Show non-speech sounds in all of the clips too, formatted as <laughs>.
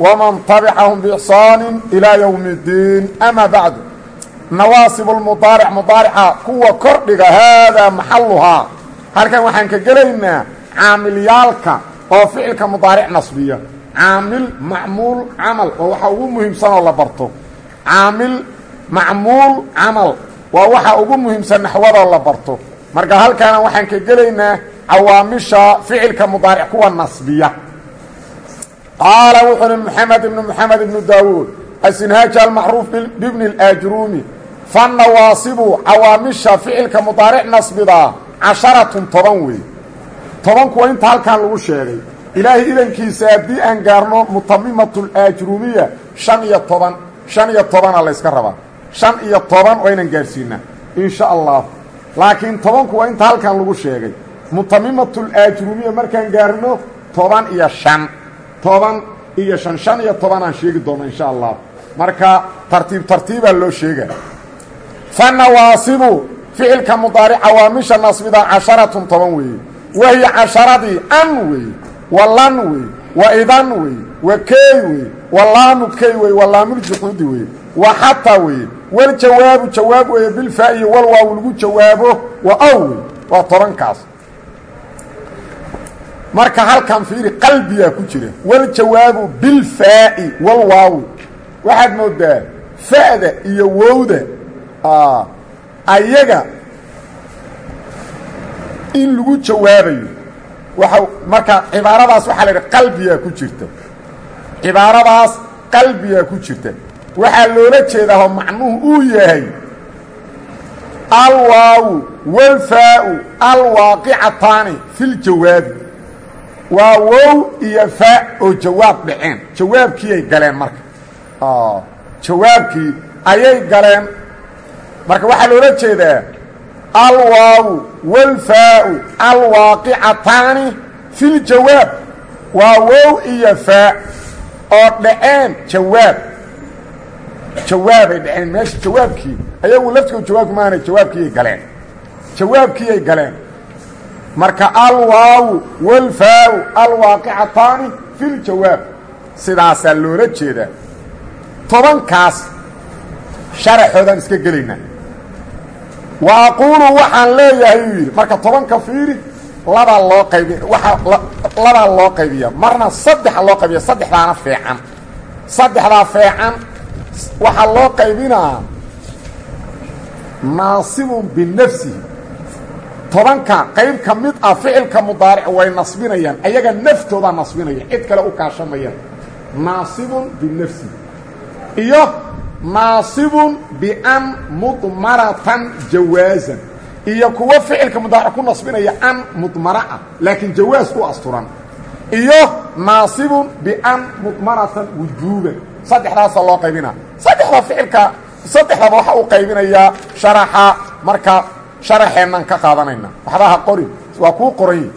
ومن تبعهم بإحسان إلى يوم الدين أما بعد نواصب المضارع مضارعة كوة كردقة هذا محلها هلكن وحن كجلينا عامل يالك oo ficilka mudaaric nasbiya caamil macmuul camal waa waxa ugu muhiimsan oo la barto caamil macmuul camal waa waxa ugu muhiimsan naxwadoo la barto marka halkaana waxaan ka gelaynaa cawaamisha ficilka mudaaric kuwa nasbiya qaala wuxuu uhi moxamed ibnu moxamed ibnu daawuud asinhaaji almacruuf bibni اlaajruumi fannawaasibu cawaamisha ficilka mudaaric nasbidaa casharatun toban wey tobankuwa inta halkan lagu sheegay ilaahay idankiisa haddii aan gaarno mutamimatuljruumiya shan iyo toban shan iyo tobana layska rabaa shan iyo toban waa inaan gaarsiinaa insha allah laakiin tobanku waa inta halkan lagu sheegay mutamimatulajruumiya markaan gaarno toban iyo shan toban iyo shan shan iyo tobanaan sheegi doona insha allah. Marka tartiib tartiibaa loo sheega fanawaasibu ficilka mudaaric cawaamisha nasbida casharatun toban weeye. Wahiya casharadii an wey wa lan wey wa idan wey wa keey wey wa laamu key wey wa laamuljuxuudi wey wa xataa weye waljawaabu jawaab weeye bilfaa'iyi walwaaw lagu jawaabo wa aw wey waa tobankaas marka halkan fiiri qalbiyaa ku jira. Waljawaabu bilfaa'i walwaawi waxaad moodaa fa'da iyo wowda. Ayaga in lagu jawaabayo. Waa marka cibaaradaas waxaa la idhi qalbiyaa ku jirta. Cibaaradaas qalbiyaa ku jirta. Waxaa loola jeedaa macnuhu uu yahay. Alwaawu walfaau alwaaqicataani fi ljawaabi waa wow iyo faa oo jawaab dhaceen. Jawaabkiiyay galeen marka. Jawaabkii ayay galeen. Marka waxaa loola jeedaa alwaawu walfaau alwaaqicataani fi ljawaab waa wow iyo faa oo dhaceen jawaab. Jawaabay dhaceen. Meesha jawaabkii ayagu laftigood jawaabki maana jawaabkiiyay galeen. Jawaabkiiyay galeen marka alwaawu walfaau alwaaqicataani fi ljawaab sidaasaa loola jeedaa. Tobankaas sharaxoodaan iska gelaynaa wa aquulu waxaan leeyahay uu yidhi marka tobanka fiiri labaa loo qaybi waaa labaa loo qaybiya. Marna saddexa loo qaybiya saddexdaana feecan. Saddexdaa feecan waxaa loo qaybinaa naasibun binafsihi tobanka qayb ka mid ah ficilka mudaaric way nasbinayaan ayaga naftoodaa nasbinaya cid kale u kaashamayaan. Naasibun binafsihi iyo naasibun bian mudmaratan jawaazan. Iyo kuwo ficilka mudaaric ku nasbinaya an mudmara ah laakiin jawaas asturan. Iyo naasibun bian mudmaratan wujuuban. Saddexdaasa loo qaybinaa saddexda ficilka saddexdaba waxa u qaybinayaa sharaxa marka sharaxeennan ka qaadanayna. Waxbaha qorin waa kuu qoran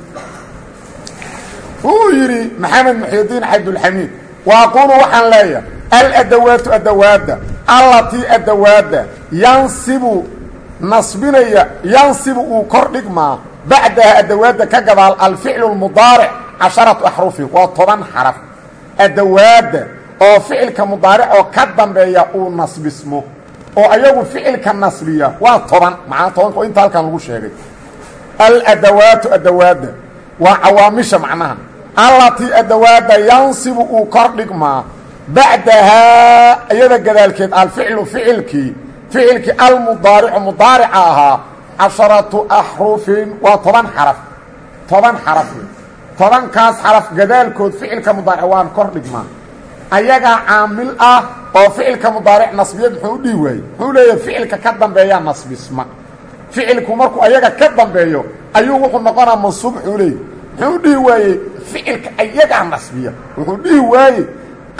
wuu yidhi maxamed muxyidiin cabdulxamiid wa aquulu waxaan leeyahay aladawaatu adawaadda allatii adawaadda yansibu nasbinaya yansibu uu kor dhigmaa bacdaha adawaadda ka gadaal alficlu lmudaaric casharatu axrufin waa toban xaraf. Adawaadda oo ficilka mudaaric oo ka dambeeya uu nasbismo oo ayagu ficilka nasbiya waa toban. Macnaa tobanka oo inta halkan lagu sheegay. Aladawaatu adawaadda waa cawaamisha macnaha. Allatii adawaadda yansibu uu kor dhigmaa bacdahaa iyada gadaalkeed alficlu ficilkii ficilkii almudaaricu mudaarica ahaa casharatu axrufin. Waa toban xaraf. Toban xaraf. Tobankaas xaraf gadaalkood ficilka mudaaric waan kor dhigmaa ayagaa caamil ah oo ficilka mudaaric nasbiyad muxuu u dhihi waayey? Muxuu leeyahay ficilka ka dambeeyaa nasbisma. Ficilku markuu ayaga ka dambeeyo ayuu wuxuu noqonaa mansuub muxuu leeyay muxuu dhihi waayey ficilka ayagaa nasbiya. Wuxuu dhihi waayey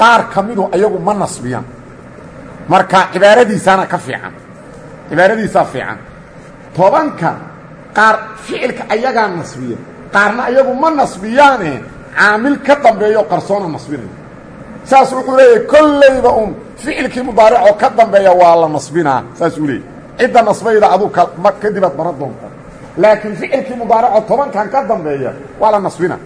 qaar ka midu ayagu ma nasbiyaan. Marka cibaaradiisaana ka fiican. Cibaaradiisaa fiican. Tobanka qaar ficilka ayagaa nasbiya. Qaarna ayagu ma nasbiyaane caamil ka dambeeyo qarsoona nasbinaya saas wuxuu leeyahay kollayba un ficilkii mudaaricoo ka dambeeya waa la nasbinaa saasuu leeyay cidda nasbayda aduu kadibaad bara doonta. Laakiin ficilkii mudaaricoo tobankan ka dambeeya waa la nasbina.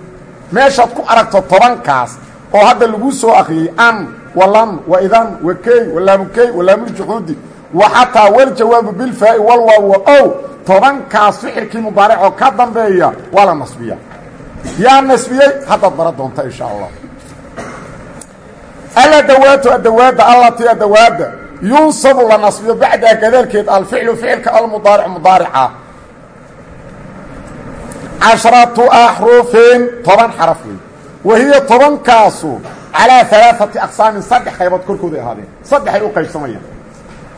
Meeshaad ku aragto tobankaas oo hadda lagu soo akriyey an walan waidan wakey walaamukey walaamuljuxuudi wa xataa waljawaabu bilfaa'i walwaaw wa ow tobankaas ficilkii mudaaricoo ka dambeeya waa la nasbiya. Yaa nasbiyey haddaad bara doonta insha allah aladawaatu adawaadda allatii adawaadda yunsabu la nasbiyo bacdaha gadaalkeed alficlu ficilka almudaaric mudaarica cashratu axrufin toban xaraf wey wahiya tobankaasu calaa alaaati aqsaamin saddex qaybood korkooday ahaadeen saddexay u qaybsamayaan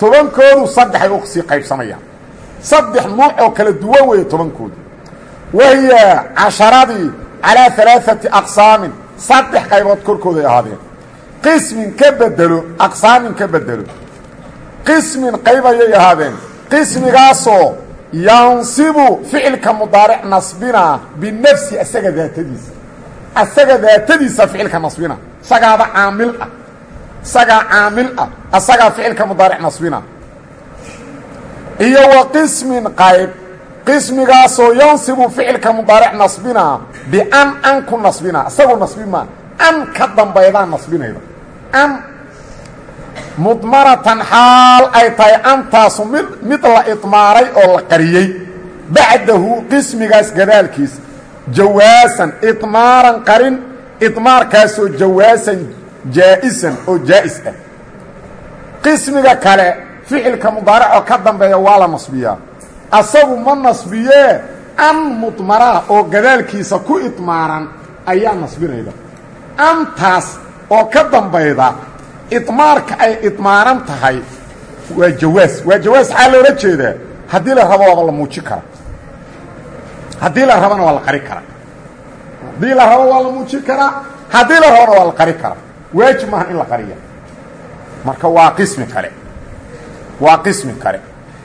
tobankoodu saddexay u sii qaybsamayaan saddex nuuc oo kala duwan weeye tobankoodu wahiya casharadii calaa alaaati aqsaamin saddex qaybood korkooday ahaadeen qismin ka bedelo aqsaamin ka bedelo. Qismin qayb ayay ahaadeen. Qismigaasoo yansibu ficilka mudaaric nasbina binafsi asaga daatadiisa. Asaga daatadiisa ficilka nasbina. Isagaaba caamil ah. Isagaa caamil ah. Asagaa ficilka mudaaric nasbina. Iyo wa qismin qayb. Qismigaasoo yansibu ficilka mudaaric nasbina bian an ku nasbina. Isagoo nasbi maa an ka dambaydaa nasbinayda an mudmaratan xaal ay tahay antaasu mid mid la idmaaray oo la qariyey. Bacdahu qismigaas gadaalkiis jawaasan idmaaran qarin idmaarkaasoo jawaasan jaa'isan oo jaa'is ah. Qismiga kale ficilka mudaaracoo ka dambeeya waa la nasbiyaa. Asagu ma nasbiyee an mudmaraa oo gadaalkiisa ku idmaaran ayaa nasbinayda. Antaas oo ka dambayda idmaarka ay idmaaran tahay waa jawaas. Waa jawaas xaa loola jeedaa. Haddii la rabo waaba la muujin kara haddii la rabona waa la qari karaa. Haddii la rabo waa la muujin karaa. Haddii la rabona waa qari karaa. Waajib maaha in la qariya. Marka waa qismi kale waa qismi kale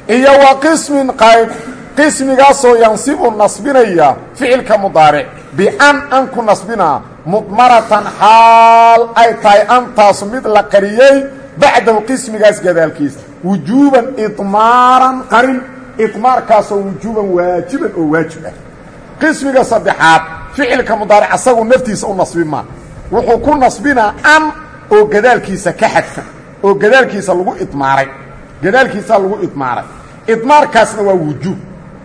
iyo wa qismin qayb. Qismigaasoo yansibu nasbinaya ficilka mudaaric. Bian an ku nasbinaa mudmaratan xaal ay tahay antaasu mid la qariyey bacdahu qismigaas gadaalkiisa wujuuban idmaaran qarin. Idmaarkaasoo wujuuban waajiban oo waajib ah. Qismiga saddexaad ficilka mudaaric asagu naftiisa u nasbi maa wuxuu ku nasbinaa an oo gadaalkiisa ka xadfan oo gadaalkiisa lagu idmaaray gadaalkiisaa lagu idmaaray idmaarkaasna waa wujuub.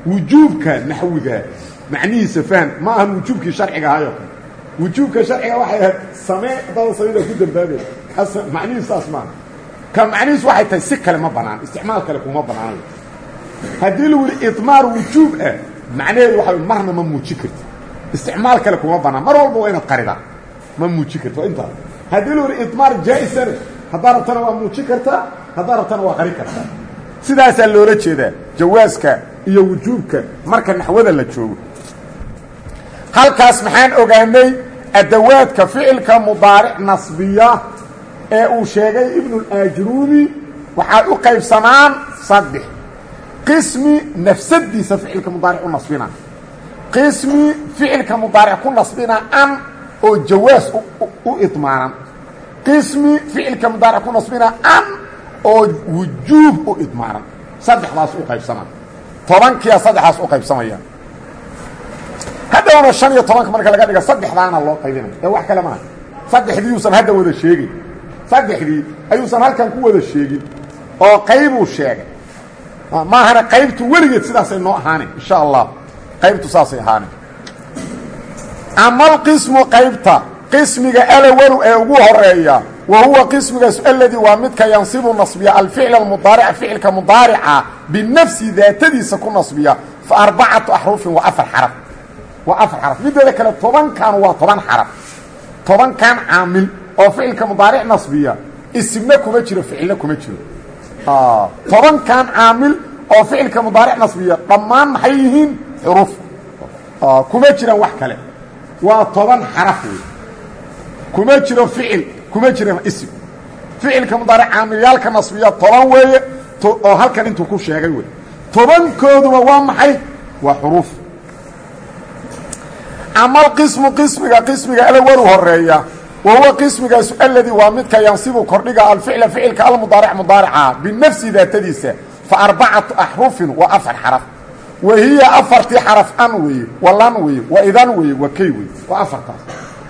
Wujuubka naxwiga macnihiisa fahm ma ahan wujuubkii sharciga ahayo wujuubka sharciga waxay ahayd samee dada samida ku dambaabaya macnihiis saas maaha ka macnihiis waxay tahay si kale ma banaan isticmaal kale kuma banaanayo haddii lagu yihi idmaar wujuub ah macnaheedu waxa marna ma muujin karti isticmaal kale kuma banaan mar walba waa inaad qaridaa ma muujin karti waa intaas haddii lagu yihi idmaar jaa-isane haddaa rabtana waa muujin kartaa haddaa rabtana waa qari kartaa sidaasaa loola jeedaa jawaaska iyo wujuubka marka naxwada la joogo. Halkaas maxaan ogaanay adawaadka ficilka mudaaric nasbiya ee uu sheegay ibnuاlaajruumi waxay u qaybsamaan saddex qismi nafsadiisa ficilka mudaaric u nasbina qismi ficilka mudaaric ku nasbina an oo jawaas u idmaanan qismi ficilka mudaaric ku nasbina an oo wujuub u idmaaran saddexdaas u qaybsamaan tobankiia saddexdaas u qaybsamaya haddawna شhan iyo tobanka marka laga dhiga saddexdaana loo qaybinaya ee wax kale maaha saddexdii uusan hadda wada sheegin. Saddexdii ayuusan halkan ku wada sheegin oo qaybuu sheegay. Maahana qaybtu weligeed sidaasay noo ahaane insha allah. Qaybtu saasay ahaane ama alqismu qaybta qismiga alawalu ee ugu horreeya wa huwa qismigaas aladii waa midka yansibu nasbiya alficl almudaaric ficilka mudaarica binafsi daatadiisa ku nasbiya fa arbacatu axrufin waa waa afar xaraf. Mideeda kale tobankan waa toban xaraf. Tobankan caamil oo ficilka mudaaric nasbiya. Isimna kuma jiro ficilna kuma jiro. Tobankan caamil oo ficilka mudaaric nasbiya. Dhammaan maxay yihiin? Xuruf kuma jiraan wax kale. Waa toban xaraf wey kuma jiro ficil kuma jira ism ficilka mudaaric caamilyaalka nasbiya toban weeye. Oo halkan intuu ku sheegay wey tobankooduba waa maxay? Waa xuruuf ama alqismu qismiga qismiga alawalu horreeya wa huwa qismigaasu aladii waa midka yansibu kordhiga alficla ficilka almudaaric mudaarica binafsi daatadiisa. Fa arbacatu axrufin waa afar xaraf. Wa hiya afartii xaraf an weeye walan weeye wa idan weeye wa kay weye waa afartaas.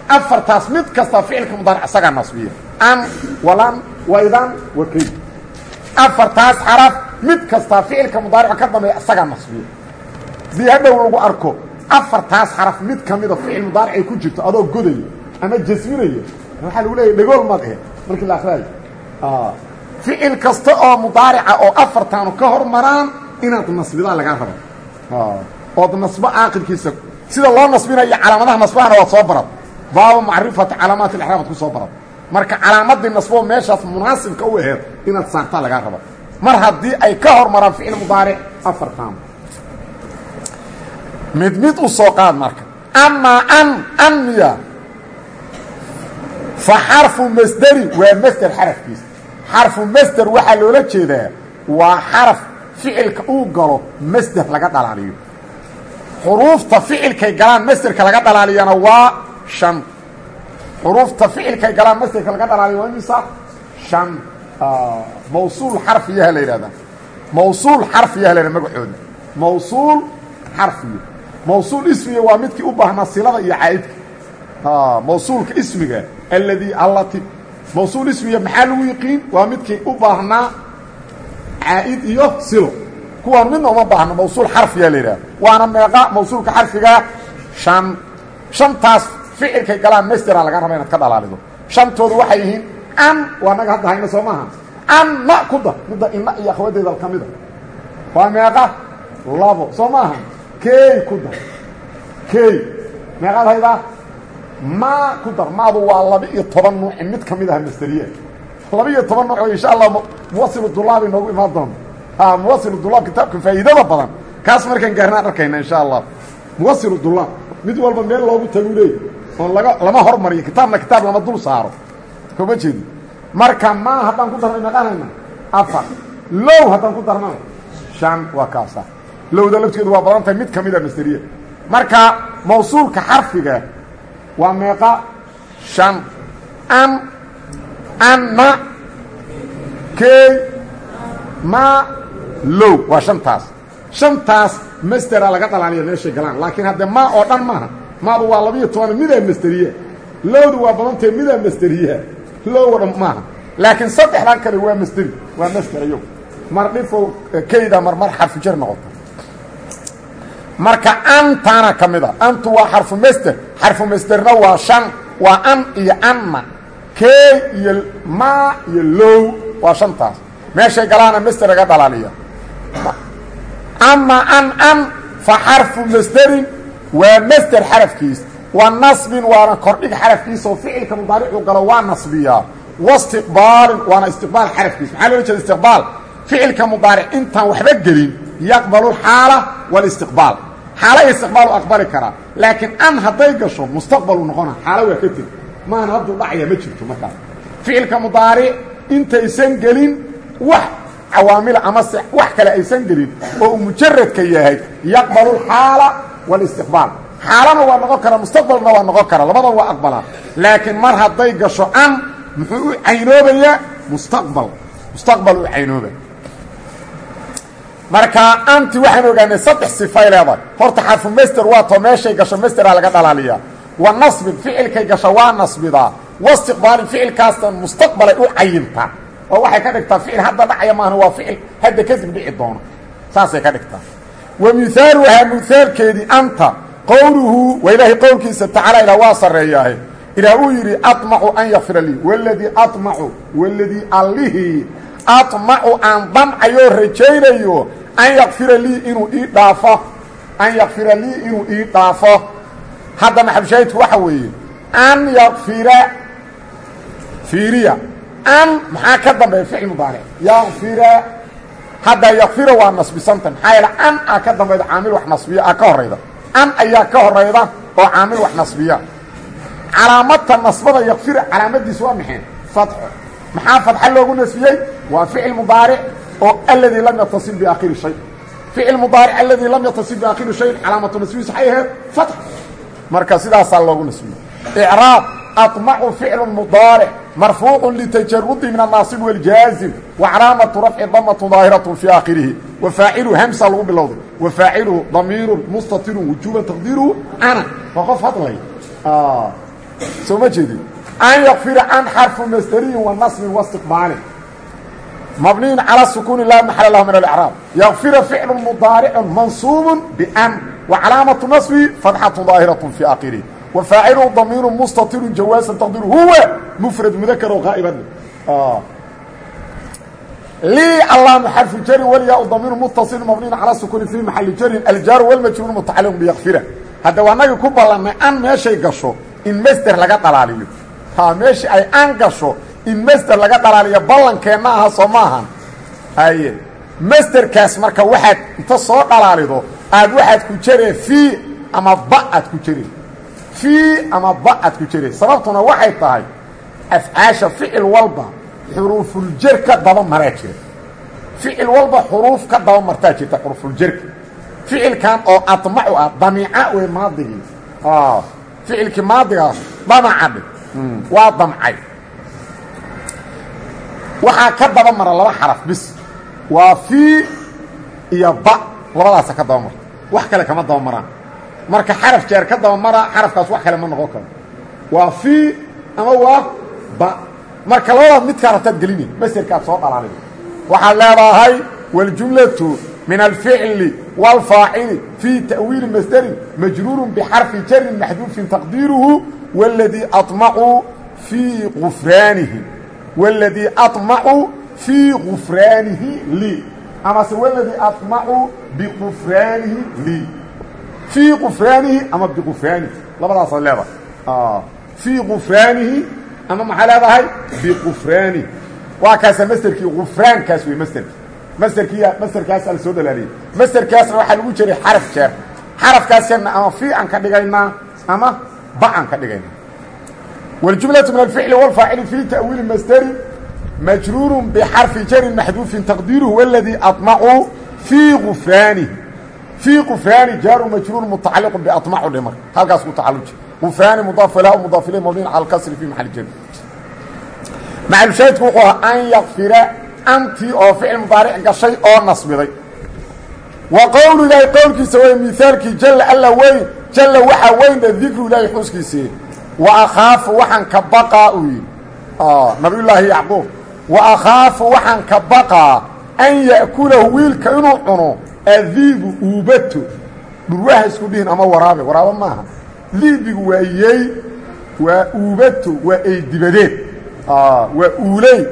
Afartaas mid kasta ficilka mudaaric isagaa nasbiya. An walan wa idan wa kay. Afartaas xaraf mid kasta ficilka mudaaric ka dambeeya isagaa nasbiya. Hadii hadhow lagu arko afartaas xaraf mid ka mida ficil mudaaric ay ku jirto adoo godaya ama jasminaya waxaa lagu leeyahy dhagool maad ahe markii la akraayo ficil kasta oo mudaarica oo afartaanu ka hor maraan inaad nasbidaa lagaa raba ood nasbo aaqilkiisa sida loo nasbinayo calaamadaha nasbahana waad soo barad. Baaba macrifati calaamaat iraab ad ku soo barad. Marka calaamadii nasbo meeshaas munaasibka u aheed inaad saartaa lagaa raba mar haddii ay ka hor maraan ficil mudaaric afartaan mid mid u soo qaad marka. Amaa an an miya. Fa xarfu masderi waa masder xarafkiisa. Xarfu masder waxaa loola jeedaa waa xaraf ficilka uu galo masder laga dhalaaliyo. Xuruufta ficilkay galaan masderka laga dhalaaliyana waa shan. Xuruufta ficilkay galaan masderka laga dhalaaliyo waa imisa shan. Mawsuul xarfiyaha la yidhahdaa mawsuul xarfiyaha la yhahda magacooda mawsuul xarfiya mawsuul ismiga waa midkii u baahnaa silada iyo caa'idka mawsuulka ismiga alladii allati mawsuul ismiga maxaa lagu yiqiin? Waa midkii u baahnaa caa'id iyo silo. Kuwaan midna uma baahno mawsuul xarfiyaa la yidhaha. Waana meeqa mawsuulka xarfigaa shan. Shantaas ficilkay galaan mastera laga raba inaad ka dhalaalido. Shantoodu waxay yihiin an waa naga hadda hayna soo maaha anna ku dar midda inna iyo akhwadeeda ka mida waa meeqa labo soo maaha key ku dar. Key meeqaad haydaa maa ku dar. Maadu waa laba-iyo toban nuuci mid ka mid aha masteriya laba-iyo toban nuuc oo insha allah muwasilu dulaab inoogu imaan doonto ha muwasilu dulaab kitaabka faa'iidada badan. Kaas markaan gaarnaan arkayna insha allah. Muwasilu dulaab mid walba meel loogu tagu leey. Oon laga lama hormariyo. Kitaabna kitaab lama dul saaro. Koma jeedi marka maa haddaan ku darnay meeqaanayna? Afar. Low haddaan ku darnana shan waa kaasa lowda lafteedu waa badan tahay mid ka mid a masteriya marka mawsuulka xarfiga waa meeqa shan. An anna key ma low. Waa shantaas. Shantaas mastera laga dhalaaliya meeshay galaan. Laakiin haddee maa oo dhan maaha maadu waa labiiyo toban midaa masteriya lowdu waa badantahay midaa masteriya low dhan maaha. Laakiin saddexdan kale waa masteri waa master iyagu mar dhifo keyda mar mar xarfu jar noqota marka antaana ka mid a antu waa xarfu master xarfu masterna waa shan waa an iyo anna. Key iyo maa iyo low waa shantaas. Meeshay galaana master laga dhalaaliya. Ama an an fa xarfu masderin waa masder xarafkiis. Wa nasbin waana kordhig xarafkiisa oo ficilka mudaaricu galo waa nasbiyaa wastiqbaalin waana istiqbaal xarafkiis. Maxaa loola jeeda istiqbaal? Ficilka mudaaric intaan waxba gelin yaqbalu xaala walistiqbaal xaala istiqbaalu aqbali karaa laakiin an hadday gasho mustaqbalu noqona xaalo waa ka teg maana hadduu dhacaya ma jirto markaas. Ficilka mudaaric intaysan gelin wax cawaamila amase wax kale aysan gelin oo uu mujaradka yahay yaqbalu xaala walistiqbaal xaalana waa noqon kara mustaqbalna waa noqon kara labadan waa aqbalaa laakiin mar hadday gasho an muxuu u caynoobayaa? Mustaqbal marka anti waxaan ogaanay saddex sifay leedahay. Horta xarfu master waa too meeshay gasho masteraa laga dhalaaliyaa. Wa nasbin ficilkay gasho waa nasbidaa wastiqbaalin ficilkaastan mustaqbalay u cayintaa oo waxay ka dhigtaa ficil hadda dhacaya maahan waa ficil hadda kadib dhici doono. Saasay ka dhigtaa. Wa mihaaluhaa mihaalkeedii anta. Qowluhu waa ilaahay qowlkiisa tacaala ilaa waa sarreeyaahe. Ilaah uu yidhi aطmacu an yakfira lii. Waladii aطmacu waladii allihii aطmacu aan damcayoo rajaynayo an yakfira lii inuu ii dhaafo an yakfira lii inuu ii dhaafo hadda maxabshaahidku waxa weeye an yakfira fiiriya an maxaa ka dambeeya ficil mudaaric yakfira hadda yakfira waa nasbisanta maxaa yeele an aa ka dambayda caamil wax nasbiya aa ka horayda an ayaa ka horayda oo caamil wax nasbiya calaamata nasbada yakfira calaamadiis waa maxay fatxo maxaa fadxa loogu nasbiyey waa ficil mudaaric oo aladii lam yatasil biaakhiri shay ficil mudaaric aladii lam yatasil biaakhiri shayin calaamatu nasbihiis waxay ahayd fatx marka sidaasaa loogu nasbiyey icraab aطmacu ficlu mudaaric marfuucu litajarudi min annaasib wاljaazim wacalaamatu rafci damatu daahiraة fi aakhirihi wafaacilu hamsa lagu bilowday wafaaciluhu damiiru mustatirun wujuuban taqdiiruhu ana waa qof hadlay soo ma jeedin an yakfira can xarfu masderiyin wa nasbin waistiqbaalin mabniyin cala sukuuni laa maxala lahu min alcraab yakfira ficlu mudaaricun mansuubun ban wa calaamatu nasbi fatxatu daahiratun fii akhirih wa faacilu damiiru mustatirun jawaasan taqdiru huwa mufrad mudakar oo qaa'iban lii allaanu xarfu jarin walyaa-u damiiru mutasilun mabniyin cala sukuuni fii maxali jarin aljaaru walmajhuulu mutacaliqun biyakfira hadda waanagii ku ballannay an meeshay gasho in masder laga dhalaaliyo ha meeshii ay an gasho in masder laga dhalaaliyo ballankeenna aha soo ma ahan haye masderkaas marka waxaad inta soo dhalaalido aad waxaad ku jaree fii ama ba aad ku jare. Fii ama ba aad ku jare. Sababtuna waxay tahay afcaasha ficil walba xuruufuljer ka daba maraa jira. Ficil walba xuruuf ka daba martaa jirta xuruufuljerka ficilkan oo admacu ah damiica wey maadigii ficilkii maadigaas damaca dhe waa damcay. Waxaa ka daba mara laba xaraf bis. Waa fii iyo ba. Labadaasa ka daba marta wax kale kama daba maraan. Marka xaraf jeer ka daba mara xarafkaas wax kale ma noqon karo. Waa fii ama waa ba. Marka labadaas midkaa rabtaad gelini masderkaad soo dhalaalin. Waxaad leedahay waljumlatu min alficli wاlfaacili fii ta'wiili masderin majruurun bixarfi jarin maxduufin taqdiiruhu wاladii aطmacu fii gufraanihi wاladii aطmacu fii gufraanihi lii amase wاladii aطmacu bigufraanihi lii fii gufraanihi ama bigufraanihi labadaasaad leedahay fii gufraanihi ama maxaa leedahay bigufraanihi waa kaasa masderkii gufraankaas wey masderki masderkii masderkaasa la soo dhalaaliyey masderkaasna waxaa lagu jiray xaraf jeer xarafkaasna ama fii aan ka dhigaynaa ama ba aan ka dhigaynaa waljumlatu min alficli wاlfaacili fii ta'wiili masderi majruuru bxarfi jarin maxduufin taqdiiruhu wاladii aطmacu fii gufraanihi fii gufraani jaaru majruur mutacaliqu baطmacu dhe marka halkaas ku tacaluji gufraani mudaaf ilaa mudaaf ilay mabniin cala alkasri fii maxali jari macalshaahidku wuxuu ahaa an yakfira antii oo ficil mudaaric gashay oo nasbiday. Wa qowlu ilaahi qowlkiisa wey miaalkii jalla alla weyn jalla waxaa weynba dikru ilaahi xuskiisii. Wa akhaafu waxaan ka baqaa uu yidhi. Nabiyullaahi yacquub. Wa akhaafu waxaan ka baqaa an ya'kulahu wiilka inuu cuno adiibu uubato dhurwaha isku dhihin ama waraabe waraabo maaha. Diibigu waa yey waa uubato waa eydibadeed waa uuley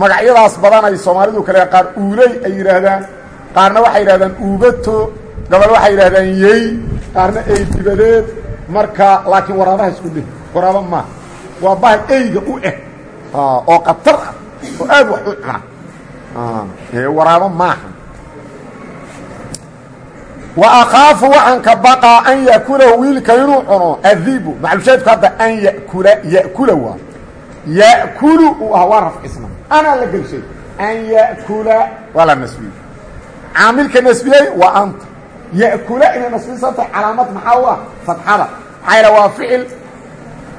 magacyadaas badan ay soomaalidu kale qaar uuley ay yidhaahdaan qaarna waxay yidhahdaan uubato gabal waxay yidhahdaan yey qaarna eydibadeed marka laakiin waraabaha isku dhihin waraabo maaha waa bahal eyga u eg oo qatar ah oo aad wax u cuna waraabo maaha wa akhaafu waxaan ka baqaa an ya'kulahu wiilka inuu cuno adibu hadda an yakula ya'kula waa ya'kulu uu ah waa anaa la gelshay an ya'kula waa la nasbiyey caamilka nasbiyey waa anta ya'kula inay nasbisan tahay calaamad maxaa u ah fatxada maxaa yaha waa ficil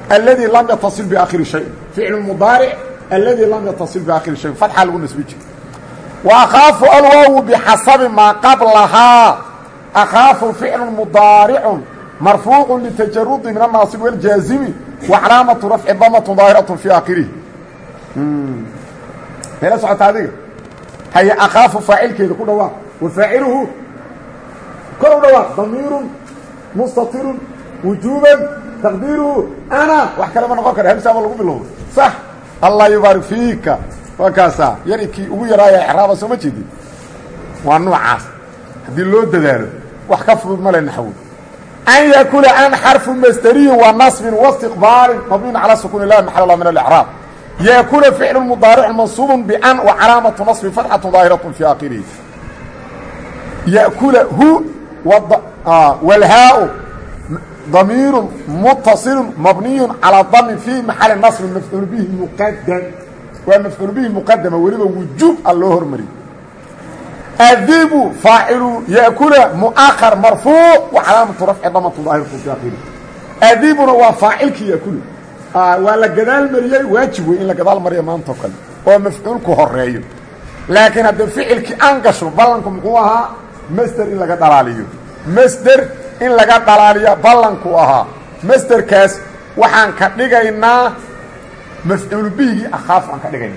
aladi lam yataصil biakhiri shay ficil mudaaric aladi lam yataصil biakhiri shay fatxa lagu nasbi jiro wa akhaafu alwaawu bixasabi maa qablahaa akhaafu ficlu mudaaricu marfuucu litajarudi min annaasib wاljaazimi wa calaamatu rafci damatun daahiraة fii aakhirihi meela socota adiga. Haye akhaafu faacilkeeda ku dhawaaq wa faaciluhu kor u dhawaaq damiirun mustatirun wujuuban taqdiiruhu. Ana wax kale ma noqon kara hamsaama lagu bilowdo. Sax. Allah yubaarik fiika. Waa kaasaa yari kii ugu yaraaya exraaba soo ma jeedin. Waa noocaas haddii loo dadaalo wax ka fudud male naxwo an yakula an xarfu masderiyin wa nasbin wastiqbaalin mabniin calaa sukuuni lah maxal lah min alicraab yakula ficlu mudaaric mansuubu ban wa calaamatu nasbi fatxatu daahiraة fii aakhirihi yakula hu wlhaau damiir mutaصil mabniy calىa dami fii maxali naصbi mafcuul bihi muqadam waa mafcuul bihi muqadama weliba wujuub a loo hormariyey adibu faacilu yakula muahar marfuuc wa calaamatu rafci damatu daahirku fi akhiri adibuna waa faacilkii yakulu waa la gadaal mariyey waajib wey in la gadaal mariya maantao kale oo mafcuulku horeeyo laakiin haddii ficilkii aan gasho ballanku muxuu ahaa masder in laga dhalaaliyo. Masder in laga dhalaaliyo ballanku ahaa masderkaas waxaan ka dhigaynaa mafcuul bihigii akhaafu aan ka dhigayna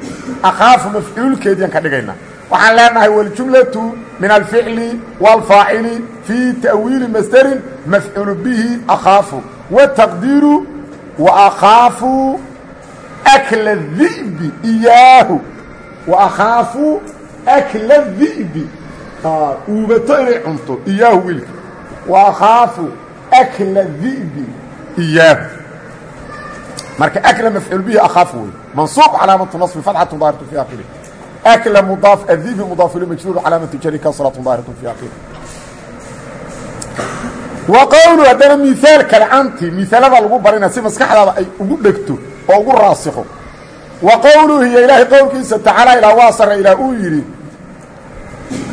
akhaafu mafcuulkeediiaan ka dhigaynaa. Waxaan leenahay waljumlatu min alficli wاlfaacili fii ta'wiili masderin mafcuul bihi akhaafu wataqdiiru waakaafu akla di'bi iyaahu. Waakhaafu akla di'bi uubato inay cunto iyaahu wiilka. Waakhaafu akla di'bi iyaahu. Marka akla mafcuul bihi akhaafu wey mansuuq calaamatu naصbi fatxatu daahiratu fi akhirih akla mudaaf adibi mudaaf ilimajruur calaamatu jari kasratu daahiratu fi akhirih wa qowlu haddana miaal kale anti miaalada lagu barina si maskaxdaada ay ugu dhegto oo ugu raasiko wa qowluhu hiyo ilaahay qowlkiisa tacaala ilaa waa sare ilaah uu yidhi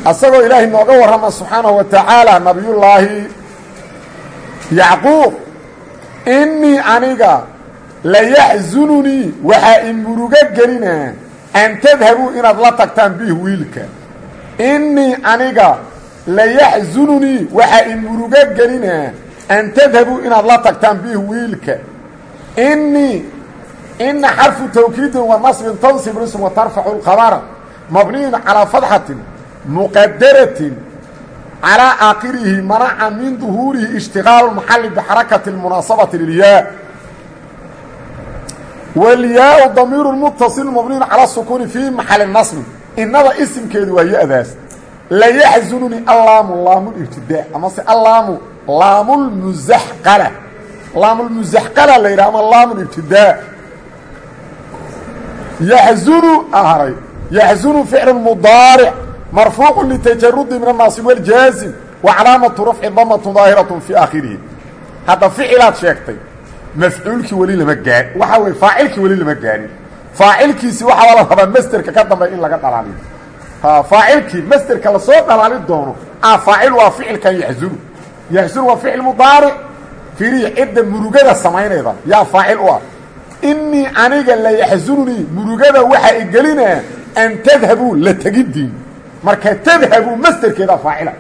asagoo ilaahay nooga warrama subxaanahu wa tacaala nabiyullaahi yacquub innii aniga layaxsununii waxaa i murugo gelinaa an tadhabuu inaad la tagtaan bih wiilka. Innii aniga layaxzununii waxaa i murugo gelinaa an tadhabuu inaad la tagtaan bihi wiilka. Inii ina xarfu tawkiidin wa nasbin tansib ism wa tarfacu lkhabara mabniyun calaa fadxatin muqadaratin calaa aakhirihi manaca min duhuurihi ishtiqaalu lmaxalli bixarakati lmunaasabati lilyaa. Walyaau damiiru mutasil mabniyun cala sukuuni fii maxali nasbi. Innada isimkeedu waa ya-daas layaxzununi allaamu laamulibtidaa amase allaamu laamulmuzaxqala laamulmuzaxqala la yidhaha ama laamulibtidaa yaxzunu aharay yaxzunu ficlu mudaaric marfuucu litajarudi min annaasib wاljaazim wa calaamatu rafci damatun daahiraة fii aakhirihi hadda ficilaad sheegtay mafcuulkii weli lama gaai waxaa weye faacilkii weli lama gaarin faacilkiisi waxaa la rabaa masderka ka dambeya in laga dhalaaliyo faacilkii masderka la soo dhalaali doono. A faacil waa ficilkan yaxzunu yaxzunu waa ficil mudaaric fiiriya cidda murugada samaynayda yaa faacil u ah. Innii aniga la yaxzununii murugada waxaa i gelinaa an tadhabuu la tegidiin marka tadhabuu masderkeeda faacila.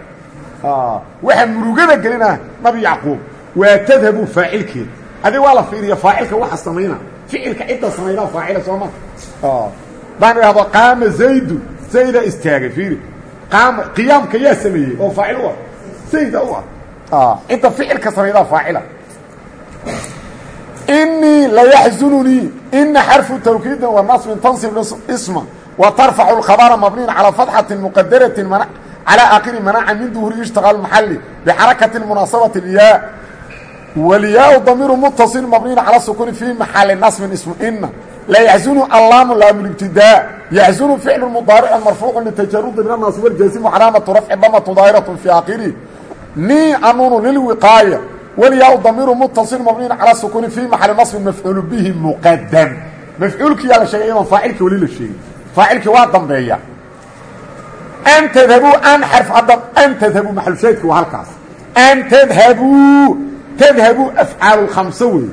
Waxaa murugada gelinaa nabi yacquub. Waa tadhabuu faacilkeeda adi waa la fiiriya faacilka waxa samayna. Ficilka cidda samaydaa faacila soo ma. Hadaan idhahdo qaama zaydu zayda istaagay iiri qaama qiyaamka yaa sameeyey oo faacil u ah. Zayda u ah. ah. Cidda ficilka samaydaa faacila. Inii layaxzununii ina xarfu tawkiidin wa nasbin tansib isma wa tarfacu lkhabara mabniyan calaa fatxatin muqadaratin calaa aakhiri manaaca min duhuri ishtiqaal maxali bixarakati munaasabati lyaa waliyaau damiiru mutasil mabniyan cala sukuuni fii maxali nasbin ismu ina laa yaxzunu allaamu laamulibtidaa yaxzunu ficlu mudaaricu marfuucu litajarudi min anaasi warjaasimu calaamatu rafci damatu daahiratun fii aakhirih ni anuunu lilwiqaaya walyaa-u damiiru mutasil mabniin calaa sukuuni fii maxali nasbin mafcuulu bihi muqadam mafcuulkiyaa la sheegay idan faacilka weli la sheegay faacilkii waa dambeeya an tadhabuu an xarf hadda an tadhabuu maxalushaydki waa halkaas an tadhabuu tadhabuu afcaalu lkhamse weeye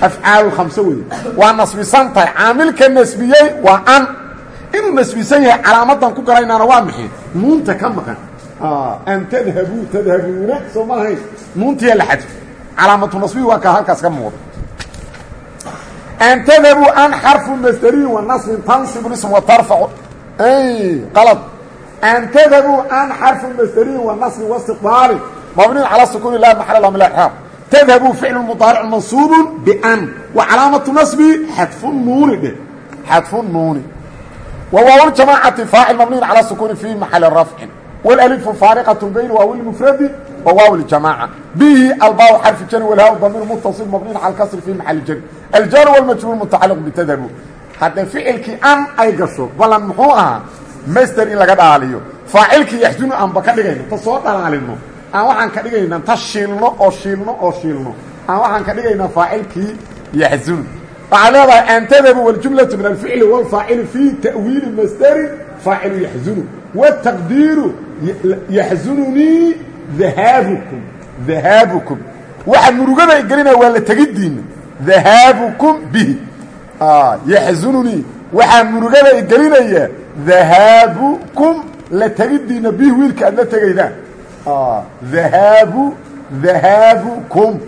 afcaal khamse wey waa nasbisan tahay. Caamilka nasbiyey waa an. Inuu nasbisan yahay calaamadan ku garaynaana waa maxay? Nuunta ka maqan. Ah, an tadhabu tadhabuuna soo ma ahayn nuuntiyaa la xadfo calaamatu nasbiyi waa kaa halkaas ka muuqda. An tadhabuu an xarfu masdariyin wa nasbin tansibu ism wa tarfacu qalad. An tadhabuu an xarfu masdariyin wa nasbin wa istiqbaalin mabniin cala sukuuni la maxala la min axraab tdhabu ficlu mudaaric mansuubu ban wacalaamatu nasbi xadfu nuuni dhe xadfu nuuni. Wawaawan jamaacati faacil mabniyin calaa sukuuni fi maxali rafcin wlalifu faariqatu bayn waawilmufradi wa waaw ljamaaca bihi albaaw xarfi jari walhaaw damiir mutaصil mabniyin cala kasri fi maxali jari aljaru walmajruur mutacaliq bitadhabu. Haddee ficilkii an ay gasho balan muxuu ahaa master in laga dhaaliyo. Faacilkii yaxsunu anba ka dhigayno ta soo dhalaalino aan waxaan ka dhigaynaa ta shiilno oo shiilno oo shiilno. Aan waxaan ka dhigaynaa faacilkii yaxzun waxaa leedahay an tadhabu waljumlatu min alficli wاlfaacili fii ta'wiili masdarin faacilu yaxzunu wtaqdiiru yaxzununii dahaabukum dahaabukum waxa murugada gelinaya waa la tegidiina dahaabukum bihi. Yaxzununii waxaa murugada gelinaya dahaabukum la tegidiina bihi wiilka aad la dahaabu dahaabukum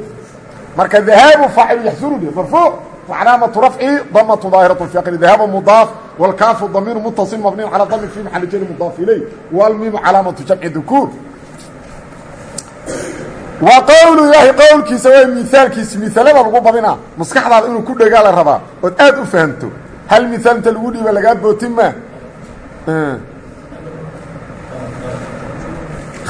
marka dahaabu faacilu yaxzununi marfuuc وcalaamaةu rafci damة ظaahiraة في aqri dahaabu mdaaf wاlkaafu damiir mutaصil mabniy calى dami fi maxali jari mdaaf ilay wاlmimu calaamaةu jamci dukuur wa qowlu ilaahi qowlkiisa waa miaalkiisi miaalada lagu badinaa maskaxdaada inuu ku dhegaa la rabaa ood aad u fahamto hal miaal inta lagu dhiiba lagaa bootin ma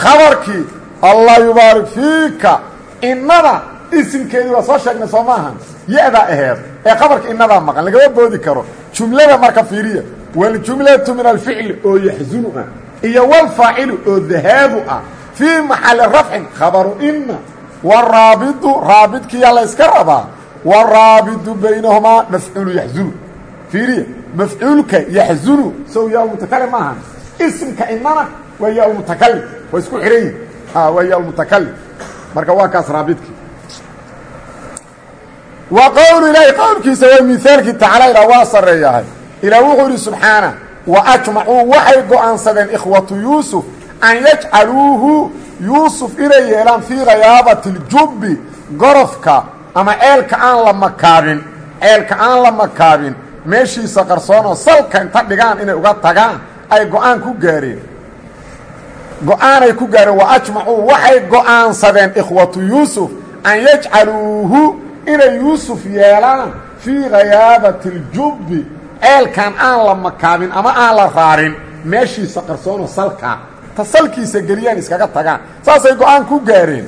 khabarkii allah yubaarik fiika inada isimkeedii waa soo sheegnay soo maaha ya-daa aheed ee qabarka inadaa maqan lagama boodi karo. Jumlada marka fiiriya waljumlatu min alficli oo yaxzunu ah iyo walfaacilu oo dahaabu ah. Fii maxali rafcin khabaru ina waraabidu raabidkiyaa la yska rabaa waraabidu baynahumaa mafcuulu yaxzunu. Fiiriya mafcuulka yaxzunu sow yaa mutakalim maaha isimka inana waa yaa mutakalim waa isku xihan yihiin waa marka waa kaas raabidki. Wa qowlu ilaahi qowlkiisa waa miaalkii tacaala ilaa waa sarreeyahay. Ilaa wuxuu yidhi subxaana wa ajmacuu waxay go'aansadeen ikhwatu yuusuf an yajcaluuhu yuusuf inay yeelaan fii khayaabati اljubbi gorofka ama ceelka aan la makaabin. Ceelka aan la makaabin. Meeshiisa qarsoonoo salka inta dhigaan inay uga tagaan ay go'aan ku gaareen go'aanay ku gaareen wa ajmacuu waxay go'aansadeen ikhwatu yuusuf an yajcaluuhu inay yuusuf yeelaan fii khayaabati اljubbi ceelkan aan la makaabin ama aan la raarin. Meeshiisa qarsoonoo salkaa ta salkiisa geliyaan iskaga tagaan. Saasay go'aan ku gaareen.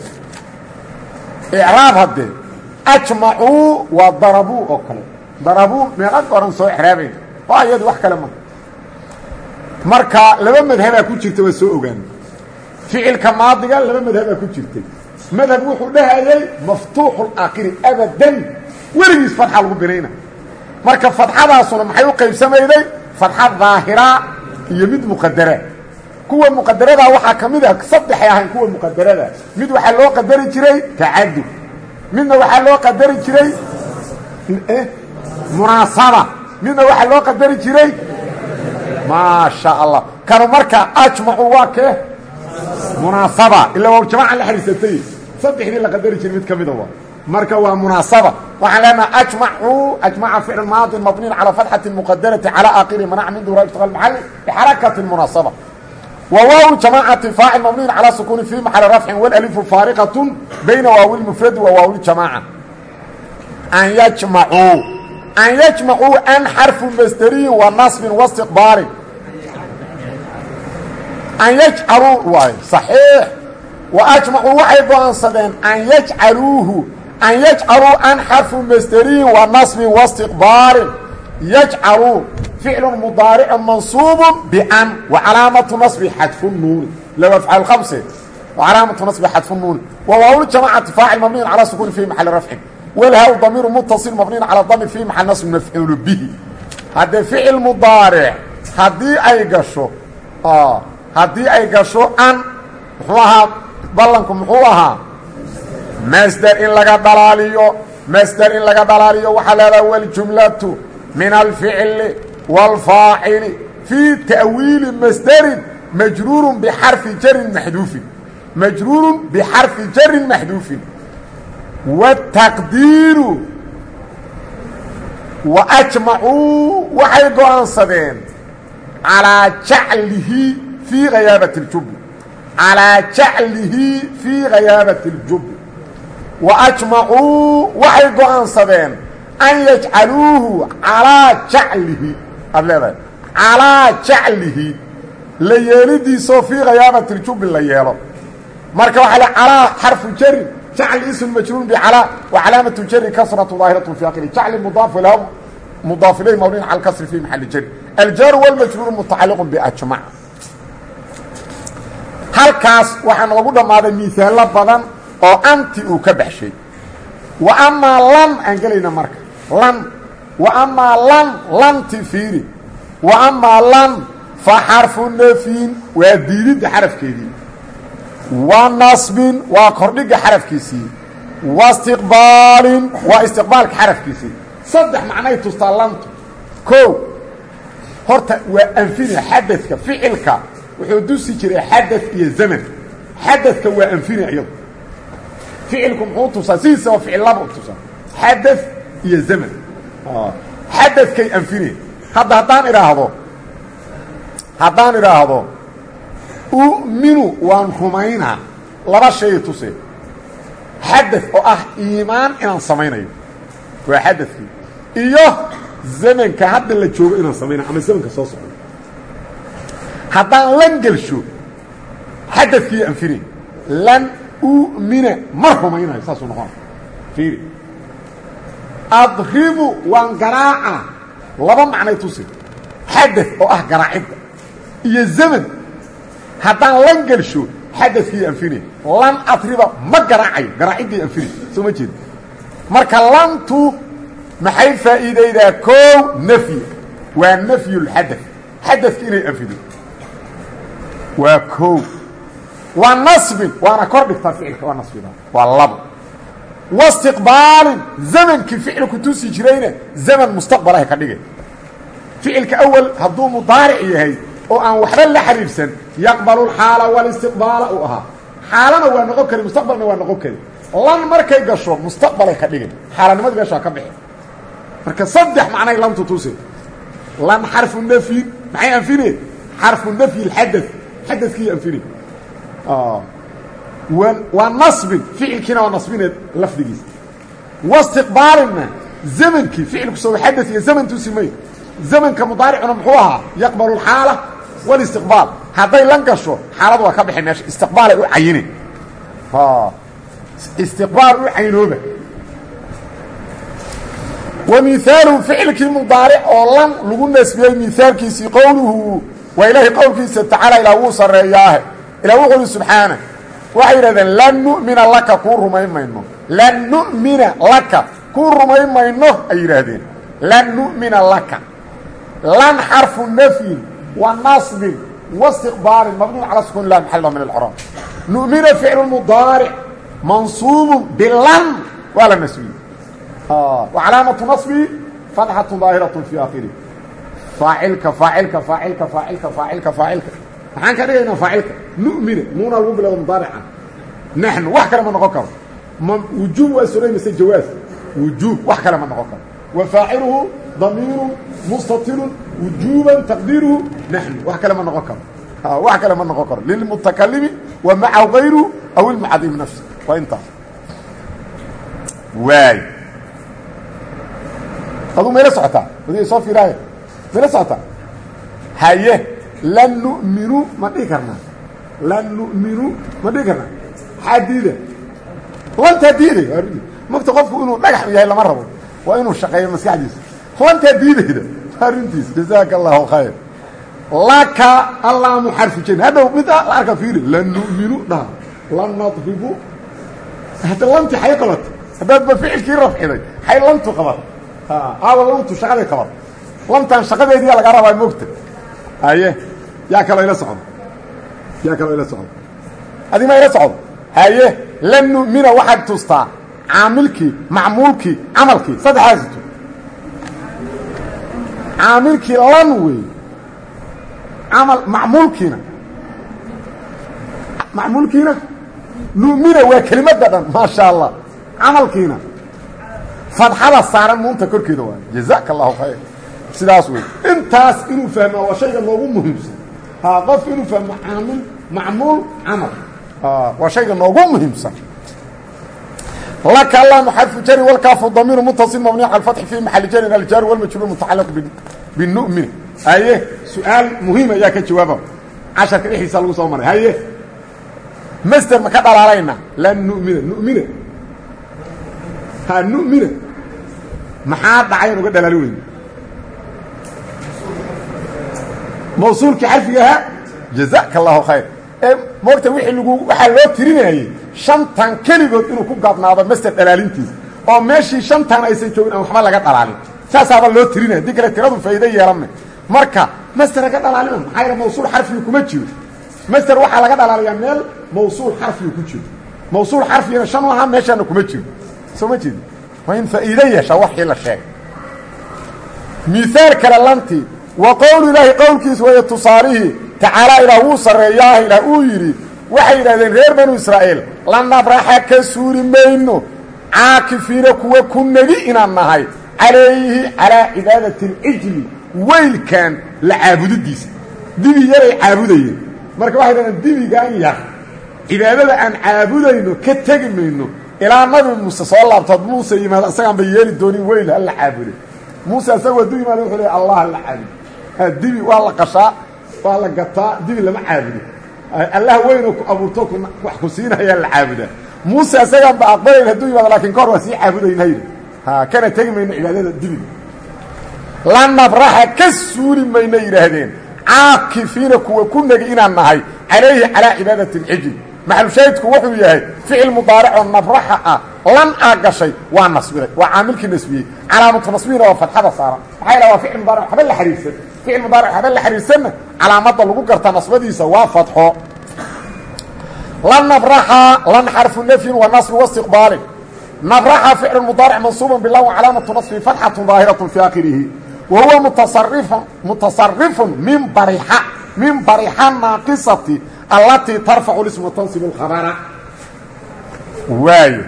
Icraab haddee ajmacuu waa darabuu oo kale. Darabuu meeqa goran soo exraabayna waa iyadu wax kale ma. Marka laba madhabaa ku jirta waa soo ogaana ficilka maadiga laba madhabaa ku jirtay. Madhab wuxuu dhahayay maftuuxu اlaakiri abadan. Weligiis fadxa lagu binayna marka fadxadaasuna maxay u qaybsamayday? Fadxa daahira iyo mid muqadara kuwa muqadaradaa waxaa ka mid ah saddexay ahayn kuwa muqadarada mid waxaa loo qadari jiray tacadud. Midna waxaa loo qadari jiray munaasaba. Midna waxaa loo qadari jiray maa sha allah. Kanu marka ajmacu waa munaasaba. Ila waa jamaaca la xariisatay saddexdii la qadari jir mid ka mida wa marka waa munaasaba. Waxaan leenaha ajmacuu ajmaca ficl maadin mabniin calaa fatxati muqadarati calaa akiri manac min duraa iftiqa maxali bixarakati munaasaba. Wa waaw jamaacati faacil mabniin calaa sukuuni fi maxali rafcin walalifu faariqatun bayna waawilmufradi wa waawiljamaaca an yajmacuu. An yajmacuu an xarfu masderiyin wa nasbin wastiqbaalin an yajcaluu waay saxiix wa ajmacuu waxay go'aansadeen an yajcaluuhu an yajcaluu an xarfu masteriin wa nasbin waistiqbaalin yajcaluu ficlun mudaaricu mansuubun bian wa calaamatu nasbi xadfunuuni low afcal hamse calaamatu nasbi xadfunuuni wa waawljamacati faacil mabniyin calaa sukuuni fii maxali rafcin walhaw damiiru mutasil mabniyin calaa damir fii maxali nasbi mafcuulu bihi haddee ficil mudaaric haddii ay gasho haddii ay gasho an muxuu ahaa ballanku muxuu ahaa masder in laga dhalaaliyo masder in laga dhalaaliyo waxaa leedaha waljumlatu min alficli wاlfaacili fii ta'wiili masderin majruurun bixarfi jarin maxduufin. Majruurun bixarfi jarin maxduufin. Wataqdiiru wa ajmacuu waxay go'aansadeen calaa jaclihi fii hayaabati اljubbi calaa jaclihi fii hayaabati اljubbi wa ajmacuu waxay go-aansadeen an yajcaluuhu calaa jaclihi aad leedahay calaa jaclihi la yeelidiisoo fii hayaabati اljubbi la yeelo marka waxaa le calaa xarfu jari jacli ism majruur bcalaa wa calaamatu jari kasratu daahiraة fi akiri jacli mudaaf lahu mudaaf ilayh mawlin cala kasri fi maxali jari aljaaru wاlmajruuru mutacaliq bijmac halkaas waxaa noogu dhammaaday miihaalo badan oo anti uu ka baxshay. Wa amaa lan aan gelayna marka. Lan wa amaa lan lanti fiiri. Wa amaa lan fa xarfu nafyin waa diididda xarafkeedii. Wa nasbin waa kordhigga xarafkiisii. Wa istiqbaalin waa istiqbaalka xarafkiisii. Saddex macnay tustaa lantu. Ko horta waa anfina xadadka ficilka wuxuu dusi jiray xadad iyo zaman. Xadadka waa anfina iyadu. Ficilku muxuu tusaa? Sidiisaba ficillaba u tusaa. Xadad iyo zaman. Xadadkay anfine hadda haddaan idhaahdo haddaan idhaahdo uminu waan rumaynaa laba shay tuse. Xadad oo ah iimaan inaan samaynayo. Waa xadadkii iyo zamanka hadda la joogo inaan samaynayo ama haddaan lan gelsho xadadkii anfinay lan umina ma rumaynayo saasuu noqona fiiri adribu waan garaaca laba macnay tusi xadad oo ah garaacidda iyo zaman haddaan lan gelsho xadadkii anfinay lan adriba ma garaacayo garaaciddii anfinay soo ma jeeda marka lantu maxay faa'iidaydaa koow nafyi? Waa nafyulxadad xadadki inay anfido waa koow waa nasbin waana kor dhigtaa ficilka waa nasbida waa labo wastiqbaalin zamankii ficilku tusi jirayna zaman mustaqbalaha ka dhigay. Ficilka awal hadduu mudaaric yahay oo aan waxba la xiriirsan yaqbalu lxaala walistiqbaala uu ahaa. Xaalana waa noqon kari mustaqbalna waa noqon kari. Lan markay gasho mustaqbalay ka dhigay. Xaalanimadii meeshaa ka bixi. Marka saddex macnay lantu tusi. Lan xarfu nafyin maxay anfineen xarfu nafyi lxadad xadadkii anfine waa nasbin ficilkiina waa nasbineed lafdigiisa wastiqbaalinna zamankii ficilku soo xadad iyo zaman tusi may zamanka mudaaricuna muxuu ahaa yaqbalu alxaala walistiqbaal hadday lan gasho xaaladu waa ka baxay meesha istiqbaalay u cayine istiqbaal u caynooba wa miaaluhu ficilkii mudaaric oo lan lagu nasbiyey miaalkiisii qowluhu waa ilaahay qowlkiisa tacaala ilaa wuu sarreeyaahe. Ilaa wuxu uhi subxaana. Waxay yidhahdeen lan nu'mina laka kuu rumayn mayno lan nu'mina laka kuu rumayn mayno ay yidhaahdeen. Lan nu'mina laka. Lan xarfu nafyin wa nasbin wastiqbaalin mabniun cala sukuun lah maxalla min alcraab nu'mina ficlu mudaaric mansuubun bilan waa la nasbiyey wa calaamatu nasbii fatxatu daahiratun fii aakhirih faacilka faacilka faacilka faacilka faacilka faacilka. Maxaan ka dhigaynaa faacilka? Nu'mina nuuna lagu bilowda mudaarica naxnu wax kale ma noqon karo. Wujuub waa suray mise jawaaz. Wujuub wax kale ma noqon karo. Wa faaciluhu damiiru mustatirun wujuuban taqdiiruhu naxnu wax kale ma noqon karo. Wax kale ma noqon karo. Lilmutakalimi wa macahu gayru aw ilmucadim nafsi. Waa intaas waay. Aduu mayla socotaa wadiga soo fiiraaya mayla socotaa haye lan nu'minu ma dhihi karnaa? Lan nu'minu ma dhihi karnaa? Maxaa diida lantaa diidaya mogta qofku inuu dhagax yahay lama rabo. Waa inuu shaqeeyo maskaxdiisa. Lantaa diidayda arrintiis jazaaka allahu khayr. Laka allaamu xarfu jan hadhow mid la arka fiiri lan nu'minu dhaha. Lan nadribu. Hadda lanti xay qabat haddaad ba ficilkii rafciday xay lantu qabat aawa lantu shaqaday qabat lantan shaqadeediyaa laga rabaa mogta haye yaa kaloo ila socdo. Yaa kaloo ila socdo. Adimaa ila socdo? Haye lan nu'mina waxaad tustaa caamilkii macmuulkii camalkii saddexdaasi tu caamilkii lan wey camal macmuulkiina. Macmuulkiina? Nu'mina waa kelimadda dhan maasha allah camalkiina. Fadxada saaran muunta korkeeda waay jazaaka allahu khayr sidaas wey intaas inuu fahmaa waa shayga noogu muhiimsan. Ha qof inuu fahmo caamil macmuul camal. Waa shayga noogu muhiimsan. Laka allaamu xarfu jari walkaafu damiiru mutasil mabniy cala alfatxi fii maxali jarin aljaari walmajruur mutacalaq binu'min haye su'aal muhiim ayaa ka jawaaba. Casharka dhexdiisa lagu soo maray. Haye master ma ka dhalaalayna? Lan nu'mina nu'mina. Ha nu'mina. Maxaa dhacayan uga dhalaali weyn mawsuulkii xarfiga ahaa jazaaka allahu khayr. Ee moogta wixii lagu waxaa loo tirinayey shantan keligood inuu ku gaabnaado master dhalaalintiisa oo meeshii shantan aysan joogin aan waxba laga dhalaalin. Saasaaba loo tirinaya haddii kale tiradu faa'iido yeelanma marka master laga dhalaalima maxaa yaele mawsuul xarfiga kuma jiro. Master waxaa laga dhalaaliyaa meel mawsuul xarfiga ku jiro. Mawsuul xarfigana shan ahaa meeshaana kuma jiro. Soo ma jeedi waa in faa'iido yeeshaa waxii wa qowlu ilaahi qowlkiis weeye tusaalihii tacaalaa ilaah wuu sarreeyaah ilaah uu yidhi. Waxay yidhahdeen reer banu israa'iil la nabraxa ka suuri mayno caakifiina kuwa ku negi inaan nahay. Calayhi calaa cibaadati اlcijli weylkan la caabudidiisa. Dibi yaray caabudayeen. Marka waxay dhahdeen dibigan yar cibaadada aan caabudayno ka tegi mayno ilaa nabi muuse soo laabtood muuse yimaado isagaan ba yeeli doonin weyl hala caabuday muuse isagu hadduu yimaado wuxuu leey allah hala caabudo <laughs> dibi waa la qashaa waa la gataa dibi lama caabudo allah weynoo ku abuurto wax ku siinayaa la caabudaa. Muuse isagaan ba aqbalayn hadduu yimaado laakiin kahor waa sii caabudayna yidhi. Kana tegi mayno cibaadada dibiga la nabraxa ka suuli mayno yidhaahdeen. Ku negi inaan nahay calayhi calaa cibaadati اlcijl maxalushaahidku wuxuu yahay ficil mudaaricoo nabraxa ah lan aa gashay waa nasbiday waa caamilkii calaamatu nasbihina waa fadxada saaran. Maxaa yala waa ficil mudaaric waxba la ficil mudaaric waxba la xariirsanna calaamadda lagu garta nasbadiisa waa fadxo. Lan nabraxa lan xarfu nafyin wa nasbi wastiqbaalin nabraxa ficlu mudaaric mansuuban bilah calaamatu nasbi fatxatu daahiratu fi aakhirihi. Wa huwa mutasarifun mutasarifun min barixa min barixa naaqisati allatii tarfacu lisma tansibu lkhabara waayo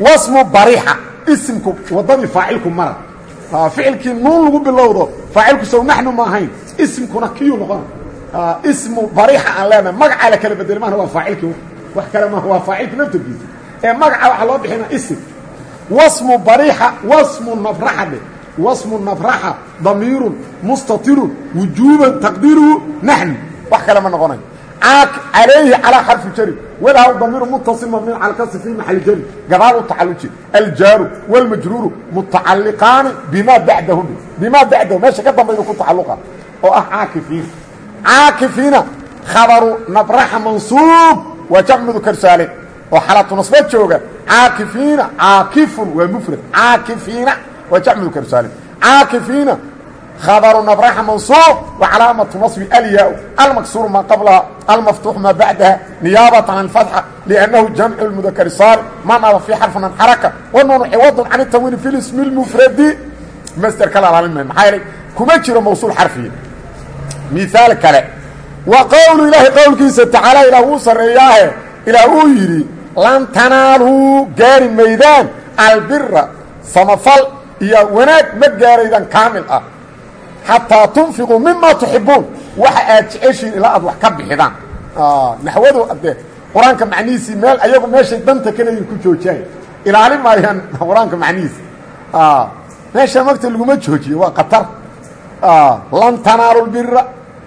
wasmu barixa isimku waddadii faacilku mara ficilkii nuun lagu bilowdo faacilku sow naxnu ma ahayn. Isimkuna kiyuu noqona ismu barixa aan leenahay. Magacaa la kala bedeli mahna waa faacilkii wax. Kale maaha waa faacilki naftarkiisa ee magaca waxaa loo bixina isim. Wasmu barixa wasmu nabraxa dhe wasmu nabraxa damiirun mustatirun wujuuban taqdiiruhu naxnu. Wax kale ma noqonayo calayhi calaa xarfi jari walaha damiiru mutasil mabniin cala kasi fi maxali jari. Gadaal u tacaluji aljaaru wاlmajruuru mutacaliqaani bima bacdahu bimaa bacdahu meesha ka dambaydu ku tacaluqa oo ah caakifiina caakifiina khabaru nabraxa mansuub waa jamcu karsaale oo xalatu nasba jooga. Caakifiina caakifun waa mufrad. Caakifiina waa jamcu karsaale caakifiina khabaru nabraxa mansuub wa calaamatu nasbi alyaa almaksuuru maa qablaha almaftuux maa bacdaha niyaabatan can fatxa liannahu jamcu lmudakari saali ma naba fii xarfin an xaraka wanuunu ciwadun can itamwiini fi lismi lmufradi masder kala alaalin may maxaa yeelay kuma jiro mawsuul xarfiya miaal kale wa qowlu ilaahi qowlkiisa tacaala ilaah wuu sarreeyaahe ilaah uu yidhi lan tanaaluu gaari maydaan albira samafal iyo wanaag ma gaaraydaan kaamil ah xataa tunfiquu mima tuxibuun. Waxa aad jeceshiin ilaa aad wax ka bixidaan. Naxwadu adee qur'aanka macnihiisii meel ayagu meeshay danta kaleyin ku joojiyaan. Ilaali maayaan <laughs> qur'aanka macnihiisi. Meesha magta laguma joojiyo waa khatar. Lan tanaalu lbira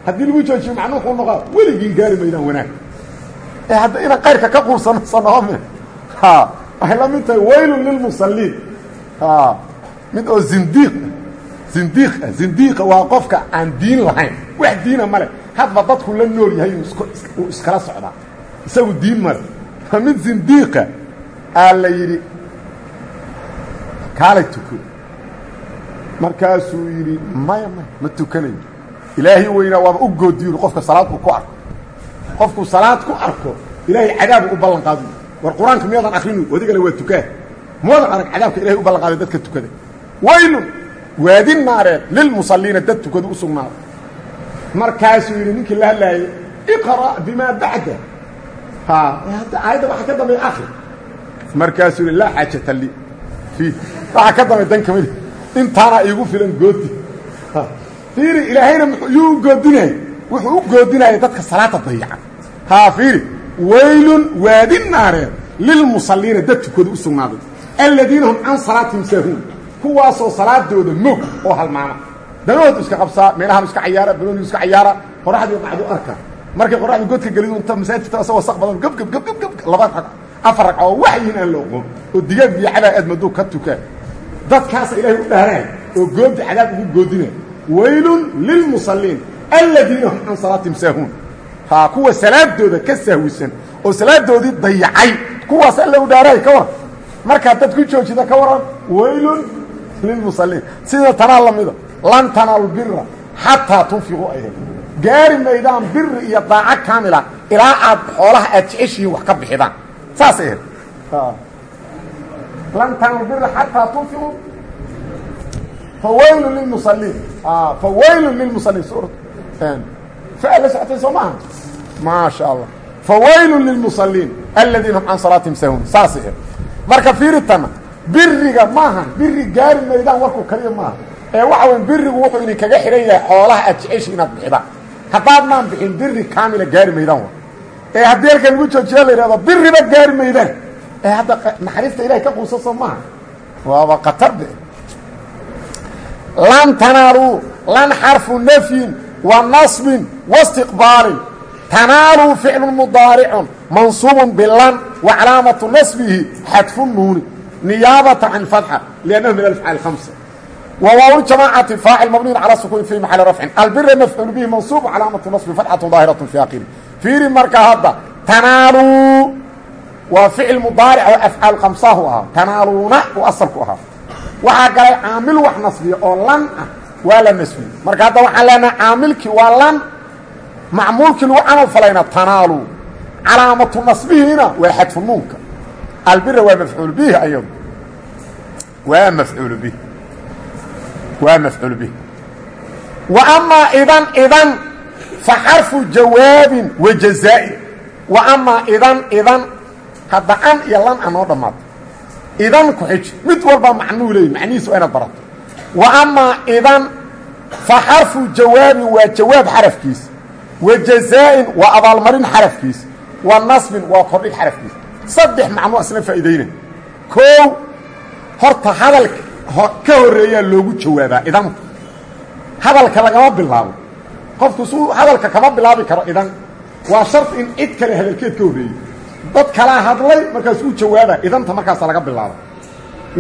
haddii lagu joojiyo macnu wuxuu noqaa weligiin gaari maydaan wanaag. Ee hadda inaan kayrka ka quursano <laughs> sanoome waxay la mid tahay waylun lilmusaliin mid oo zindiiq zindiiq ah zindiiqa waa qofka aan diin lahayn. Wax diina male hadba dadku la nool yahay uu iskala socdaa. Isagu diin male waa mid zindiiqa aa la yidhi kaalay tuko. Markaasuu yidhi maya maya ma tukanayo ilaahay weynaa waaba u goodiyu qofka salaad uu ku arko. Qofkuu salaad ku arko ilaahay cadaabu u ballan qaadu war qur'aanka miyaadan akrinu wadigale waa tukaa. Moodan arag cadaabka ilahay u ballan qaaday dadka tukada? Waylun waadi naareed lilmusaliina dad tukadu u sugnaaday markaasuu yidhi ninkii la hadlaayey iqra' bimaa bacda. Aayadda waxa ka dambeeya akri markaasuu yidhi laa xaajata lii fiih waxa ka dambeey dan ka mid intaana iigu filan goodi. Fiiri ilaahayna yuu u wuxuu u goodinaya dadka salaada dayacan haa fiiri. Waylun waadi naareed lilmusaliina dad tukadu u sugnaaday aladiina hum can salaatihim saahuun kuwaasoo salaadooda moog oo halmaama. Danahoodu iska qabsaa meelahan iska cayaara banoonigu iska cayaara qoraxdii qacdu arka. Markay qoraxdu godka gelidu inta masaajidta asagoo saq badan gab gab gab gab gab laba rag afar rag oo wax yihiin aan la oqoon oo digaag biyo cadaa aad maduu ka tukaa dadkaasa ilaahay u dhaaraay oo goobta cadaab ugu goodinaya waylun lilmusalliin aladiina hum can salaatihim saahuun. Haa kuwa salaadooda ka sahwisan oo salaadoodii dayacay kuwaas alla u dhaaraay ka waran markaad dad ku joojida ka waran waylun lilmusaliin sida tanaa lamida lan tanaalu bira xataa tunfiquu ayda gaari maydaan biri iyo daaco kaamila ilaa aad xoolaha aad jeceshihiin wax ka bixidaan saasay ahayd lan tanaalu bira xataa tunfiquu fawaylu lilmusaliin fawaylu lilmusaliin suura fa la socotay soo maaha maa sha allah fawaylu lilmusaliin aladiina hum can salaatihim sahun saasay ahayd marka fiiritana biriga maaha biri gaari maydaan warku kaliya maaha ee waxa weya birigu wuxuu idinkaga xidhan yahay xoolaha aad jeceshiin inaad bixidaan haddaadnaan bixin biri kaamila gaari maydaan wa ee haddii halkan lagu joojiya la yidhahdo biriba gaari maydaan. Ee hadda naxariista ilahay ka quusaso maaha waaba qatar be lan tanaaluu lan xarfu nafyin wa nasbin wastiqbaalin tanaaluu ficlu mudaaricun mansuubun bilan wa calaamatu nasbihi xadfu niyaabata can fatxa liannahu min alafcaal hamsa وواو جماعة فاعل مبني على سكون في محل رفع البر مفعول به منصوب علامة نصب فتحة ظاهرة في آخره فيري مركا هذا تنالوا وفعل مضارع وأفعال خمسة هو تنالون وأصلكها waxaa galay caamil wax nasbiya oo lan ah waa la nasbiye marka hadda waxaan leenaha caamilkii waa lan macmuulkii lagu camal falayna tanaalu calaamatu nasbihiina waa xadfu nuunka albira waa mafcuul bihi ayadu. Waa mafcuul bih waa mafcuul bih wa amaa idan idan fa xarfu jawaabin wa jazaa-in wa amaa idan idan hadda an iyo lan a noo dhammaata idan ku xiji mid walba macnuu leeyay macnihiisa waa inaad barato. Wa amaa idan fa xarfu jawaabin waa jawaab xarafkiisa wa jazaa-in waa abaalmarin xarafkiisa wa nasbin waa kordhig xarafkiisa saddex macnuu asna faa'iidayna koow horta hadalka ka horreeyaa loogu jawaabaa idanka hadalka lagama bilaabo. Qofku suu hadalka kama bilaabi karo idan. Waa shart in cid kale hadalkeed ka horreeyey. Dad kalaa hadlay markaas u jawaaba idanta markaasa laga bilaabo.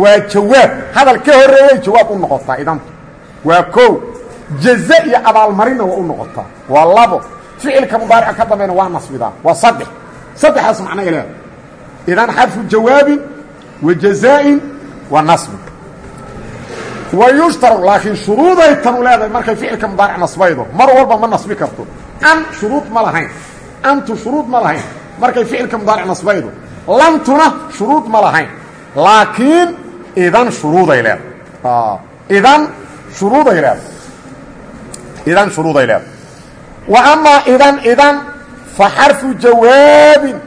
Waa jawaab. Hadal ka horreeyay jawaab u noqotaa idanta waa koow jaze iyo abaalmarinna waa u noqotaa. Waa labo. Ficilka mudaarica ka dambayna waa nasbidaa. Waa saddex. Saddexdaas macno ay leedahay idan xarfu jawaabin wa jazaa-in wa nasbin wa yushtaru laakiin shuruuday tanu leedahay markay ficilka mudaaric nasbaydo mar walba ma nasbi karto an shuruud ma lahayn antu shuruud ma lahayn markay ficilka mudaaric nasbaydo lantuna shuruud ma lahayn laakiin idan shuruuday leedahay idan shuruuday leedahay idan shuruuday leedahay wa amaa idan idan fa xarfu jawaabin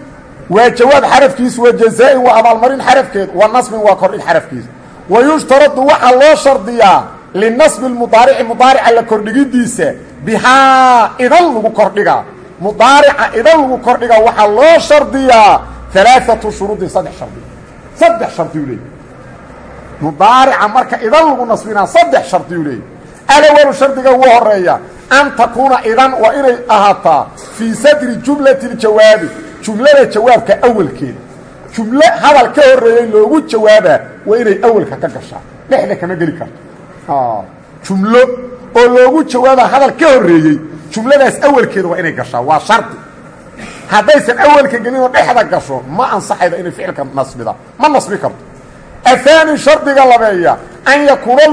waa jawaab xarafkiisa wa jazaa-in waa abaalmarin xarafkeed wa nasbin waa kordhin xarafkiisa. Wa yushtaradu waxaa loo shardiyaa linasbi mudaarici mudaarica la kordhigidiisa bihaa idan lagu kordhigaa. Mudaarica idan lagu kordhigaa waxaa loo shardiyaa alaaatu shuruudin saddex shardi. Saddex shardiyu leeyay mudaarica marka idan lagu nasbinaa saddex shardiyuu leeyay alawalu shardiga ugu horreeya an takuuna idan waa inay ahaataa fii sadri jumlati ljawaabi jumlada jawaabka awalkeeda. Jumlo hadal ka horreeyey loogu jawaabaa waa inay awalka ka gashaa. Dhexda kama geli karto. Jumlo oo loogu jawaabaa hadal ka horreeyey jumladaas awalkeeda waa inay gashaa. Waa shardi haddaysan awalka gelin oo dhexda gasho ma ansaxayda inay ficilka nasbida ma nasbi karto ahaani shardiga labeeya an yakuuna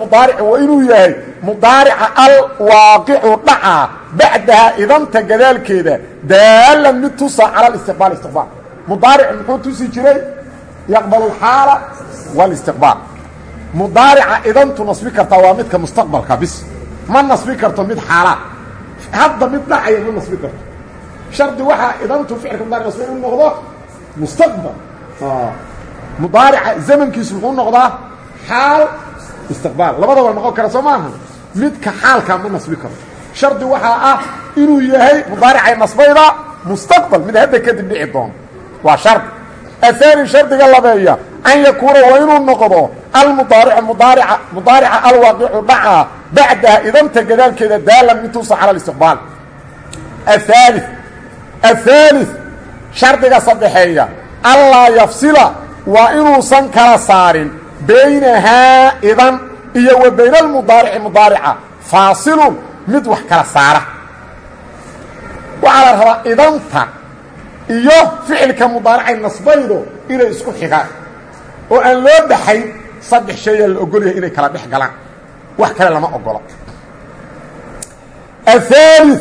mudaaricu waa inuu yahay mudaarica alwaaqicu dhacaa bacdaha idanta gadaalkeeda daalan mid tusa cala alistiqbaal istiqbaal. Mudaaric muxuu tusi jiray? Yaqbalu alxaala walistiqbaal. Mudaarica idantu nasbi kartaa waa midka mustaqbalka bis. Ma nasbi karto mid xaalaad hadda mid dhacaya ma nasbi karto. Shardi waxaa idantu ficilka mudaric nasbi inu noqdo mustaqbal mudaarica zamankiisu muxuu noqdaa xaal istiqbaal. Labada waa noqon kara soo maaha. Midka xaalkaa ma nasbi karto shardi waxaa ah inuu yahay mudaaricay nasbayda mustaqbal. Mid hadda kadib dhici doono waa shardi. Ahaani shardiga labeeya an yakuuna waa inuu noqdo almudaaricu mudaarica mudaarica alwaaqicu dhacaa bacdaha idanta gadaalkeeda daalan mid tusa cala alistiqbaal ahaali ahaali shardiga saddexeeya allaa waa inuusan kala saarin baynahaa idan iyo wa bayna almudaarici mudaarica faasilun mid wax kala saara. Waxaa la rabaa idanta iyo ficilka mudaaricay nasbaydo inay isku xigaan oo aan loo dhaxayn saddex shayaa la ogol yahay inay kala dhex galaan. Wax kale lama ogola ahaali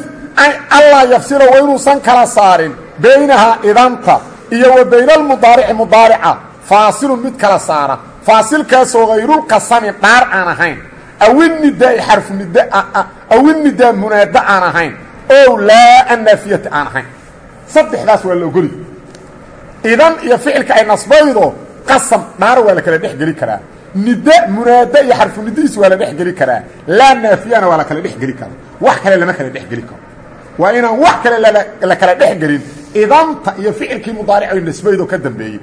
allaa yafsila waa inuusan kala saarin baynahaa idanta iyo wa bayna almudaarici mudaarica faasilun mid kala saara. Faasilkaasoo hayrulqasami dhaar aan ahayn. Awinnidaai xarfunid awinnidaa munaada aan ahayn. Ow laa annaafiyata aan ahayn. Saddexdaas waa la ogoli. Idan iyo ficilka ay nasbaydo qasam dhaar waa la kala dhex geli karaa. Nida munaada iyo xarfunidadiis waa la dhex geli karaa. Laa naafiyana waa la kala dhex geli karaa. Wax kale lama kala dhex geli karo. Waa inaan wax kale la kala dhex gelin. Idanta iyo ficilkii mudaaric ay nasbaydo ka dambeeyey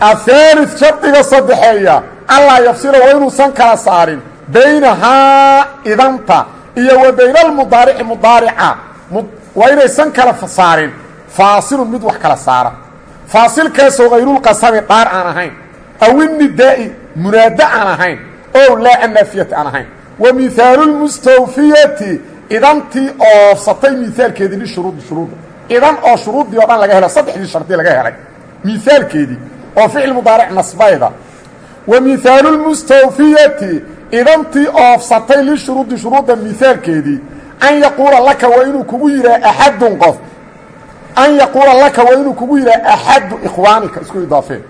ahaali shardiga saddexeeya. Allaa yafsila waa inuusan kala saarin. Baynahaa idanta iyo wa bayna almudaarici mudaarica. Waa inaysan kala saarin. Faasilun mid wax kala saara. Faasilkaasoo hayrulqasami dhaar aan ahayn. Awinnidaai munaada aan ahayn. Ow laa annaafiyata aan ahayn. Wa mihaalulmustawfiyati idantii oofsatay miaalkeedii lishuruudi shuruudda idan oo shuruuddii o dhan laga helo saddexdii shardi laga helay. Miaalkeedii oo ficil mudaaric nasbayda. Wa mihaalulmustawfiyati idantii oofsatay lishuruudi shuruudda mihaalkeedii an yaquula laka waa inuu kugu yidhaha axadun qof. An yaquula laka waa inuu kugu yidhaha axadu ikhwaanika isku idaafeen.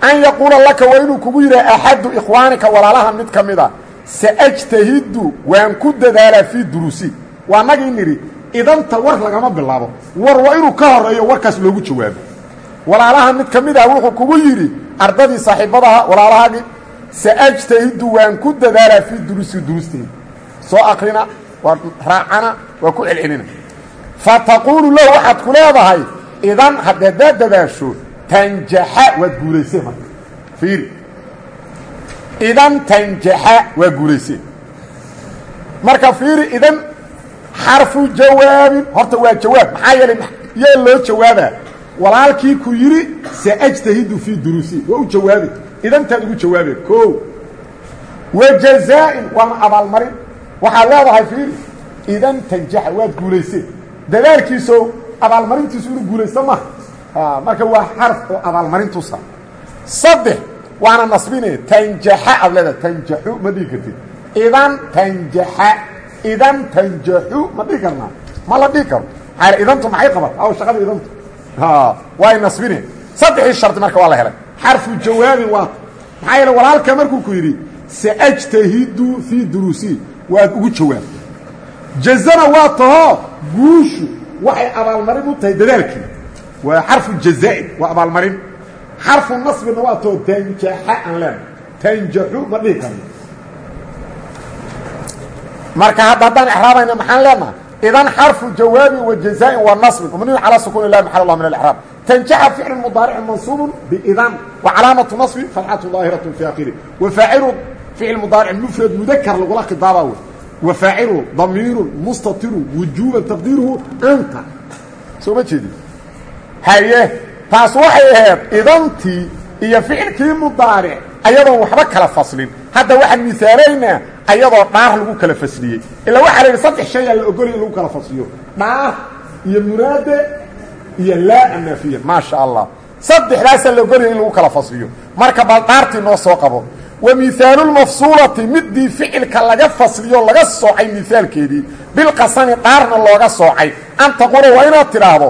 An yaquula laka waa inuu kugu yidhaha axadu ikhwaanika walaalaha mid ka mida saajtahidu waan ku dadaalaa fii duruusi. Waa nagii nidhi idanta war lagama bilaabo. War waa inuu ka horeeyo warkaas loogu jawaabo walaalaha mid ka ah wuxuu kugu yidhi ardadii saaxiibadaha walaalahaagii saajtahidu waan ku dadaalaa fii duruusi duruusteeda soo akrina waa raacana waa ku celcelina fataquulu lahu waxaad ku leedahay idan haddaadaad dadaasho tanjaxa waad guulaysee marka. Fiiri. Idan tanjaxa waa guulaysee marka fiiri idan xarfu jawaabin horta waa jawaab maxaa yeelay yaa loo jawaabaa walaalkii ku yidhi saajtahidu fii duruusi. Waa u jawaabi. Idantaad ugu jawaabe o wa jazaa'in waana abaalmarin. Leedahay fiiri idan tanjaxa waad guulaysee. Dadaalkiiso abaalmarintiisu inuu guulaysto maha marka waa xarf oo abaalmarintusa saddex waana nasbine tanjaxa aad leedahay. Tanjaxu ma dhihi idan tanjaxa idan tanjaxu ma ma la dhihi karo. Idantu maxay qabat aw shaqada idantu waa nasbine saddexii shardi marka waa la helay. Xarfu jawaabin waa maxaa yeele walaalka markuu ku yidhi saajtahidu fii duruusi. Waad ugu jawaab. Jazana waa tahoo guushu waxay abaalmarin u tahay dadaalkii. Waa xarfu jazaa'in waa abaalmarin. Xarfu nasbina waa tahoo tanjaxa aan leena tanjaxu ma dhihi karno marka hadda haddaan exraabayna maxaan leenaha idan xarfu jawaabin wa jazaa'in wa nasbin mabniyu calaa sukuun illahi maxal allah min alexraab tanjaxa ficlu mudaarici mansuubun biidan wa calaamatu nasbi fatxatu daahiratu fi akhiri wa faacilu ficil mudaaric mufrad mudakar lagula khidaabaa wey wa faacilu damiiru mustatiru wujuuban taqdiiruhu anta soo ma jeedin haye taas waxay ahayd idantii iyo ficilkii mudaaric ayadoon waxba kala faslin hadda waxaan miaalaynaa ayadoo dhaar lagu kala fasliyey ilaa waxaa la yidhi saddex shayaa la ogolaya in lagu kala fasliyo dhaar iyo munaade iyo laa anaafiya maa sha allah. Saddexdaasaa la ogolaya in lagu kala fasliyo marka bal dhaartii noo soo qabo wa mihaalulmafsuulati midii ficilka laga fasliyo laga soocay mihaalkeedii bilqasami dhaarna looga soocay. An taqula waa inaad tidhaahdo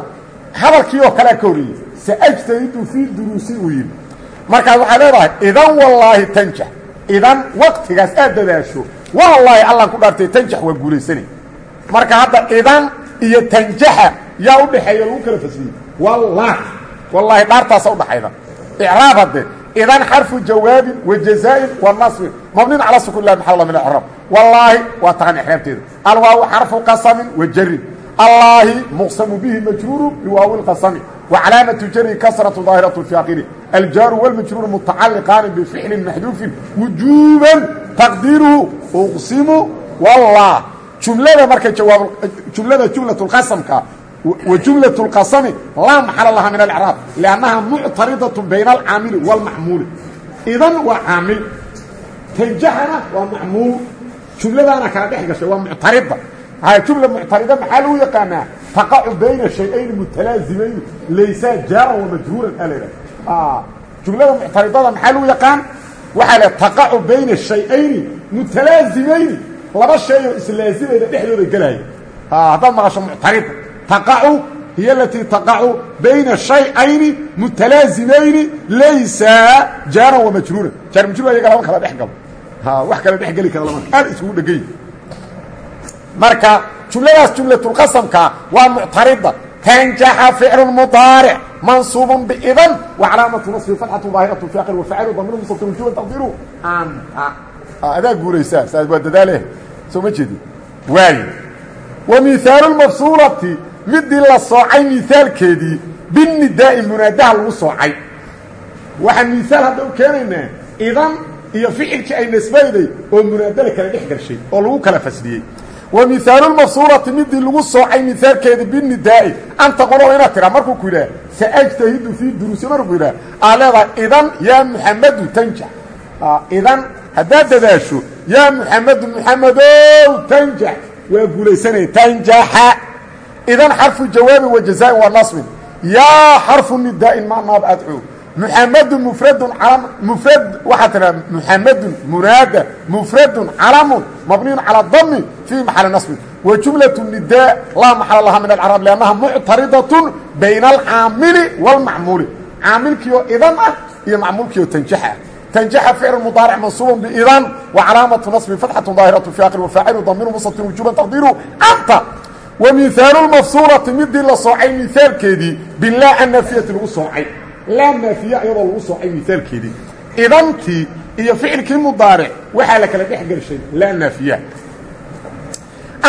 hadalkii oo kalea ka horreeyey saajtahidu fii duruusi uu yidhi. Markaas waxaad leedahay idan wallaahi tanjax idan waktigaas aad dadaasho. Wallaahi allaan ku dhaartay tanjax waa guulaysanay marka hadda idan iyo tanjaxa yaa u dhexeeya lagu kala fasliyey wallaahi wallaahi dhaartaasa udhaxayda icraab hadde idan xarfu jawaabin wa jazaa'in wa nasbin mabnin calaa sukun illahi maxal min acraab wallaahi waa taqan ixraabteeda alwaawu xarfu qasamin wa jarin allaahi muqsamu bihi majruuru biwaawi lqasami wa calaamatu jari kasratu daahiratu fi akhiri aljaaru wاlmajruuru mutacaliqaani bificlin maxduufin wujuuban taqdiiruhu uqsimu wallah jumlada marka jawaab jumlada jumlat اlqasamka wa jumlaة اlqasami laa maxala laha min alcraab liannaha muctaridaة bayna alcaamili wاlmacmuuli idan waa caamil tanjaxana waa macmuul jumladaana kala dhex gashay waa muctarida jumla muctarida maxaa lagu yaqaanaa taqacu bayna shay-ayni mutalaazimayni laysaa jaaran wamajhuuran a la jumlada muctaridada maxaa lagu yaqaan waxaa la taqacu bayna shay-ayni mutalaazimayni laba shayoo islaazimayda dhexdooda gelaya haddaad maqasho muctarida taqacu hiy alatii taqacu bayna shayayni mutalaazimayni laysa jaaran wamajruuran jaar majruur ayaga lama kala dhex galo wax kala dhex geli kara lama aad isugu dhegany marka jumladaas jumlatulqasamka waa muctarida tanjaxa ficlu mudaaric mansuubun biidan wa calaamatu nasbi fatxatu daahiratu fi aqil wafacalu damiru musabtin wujuban taqdiru anta adaa guulaysaa saas waa dadaale soo ma jeedi waayo wa mihaalu mafsuulati midii la soocay miaalkeedii binidaa'i munaadaha lagu soocay waxaan miaal hadda u keenaynaa idan iyo ficilkii ay nasbayday oo munaadala kala dhex gashay oo lagu kala fasliyey wa mihaalulmafsuulati midii lagu soocay mihaalkeedii binidaa'i. Anta qolo inaad tiraa markuu ku yidhaha saajtahidu fii duruusi markuu yidhaha aa leedahay idan yaa muxamadu tanjax idan haddaad dadaasho yaa muxamadu muxamedow tanjax waa guulaysanaya tanjaxa. Idan xarfu jawaabi wa jazaain wa nasbin. Yaa xarfu nidaa'in ma naab adcuu muxamedun mufradun calam mufrad waxaa tiraa muxamedun munaada mufradun calamun mabniyun calaa dami fii maxali nasbin wa jumlatu nidaa laa maxala laha min alcaraab liannaha muctaridatun bayna alcaamili wاlmacmuuli caamilkiioo idan ah iyo macmuulkiioo tanjax ah تنجح فعل مضارع منصوب بإذن وعلامة نصب فتحة ظاهرة في آخر وفاعل ضمير مستتر وجوبا تقديره أنت ومثال المفصولة مدي لصوعي مثال كيدي بالله النافية لغو laa naafiya iyadoo lagu soocay miaalkeedii idantii iyo ficilkii mudaaric waxaa la kala dhex gelshay laa naafiya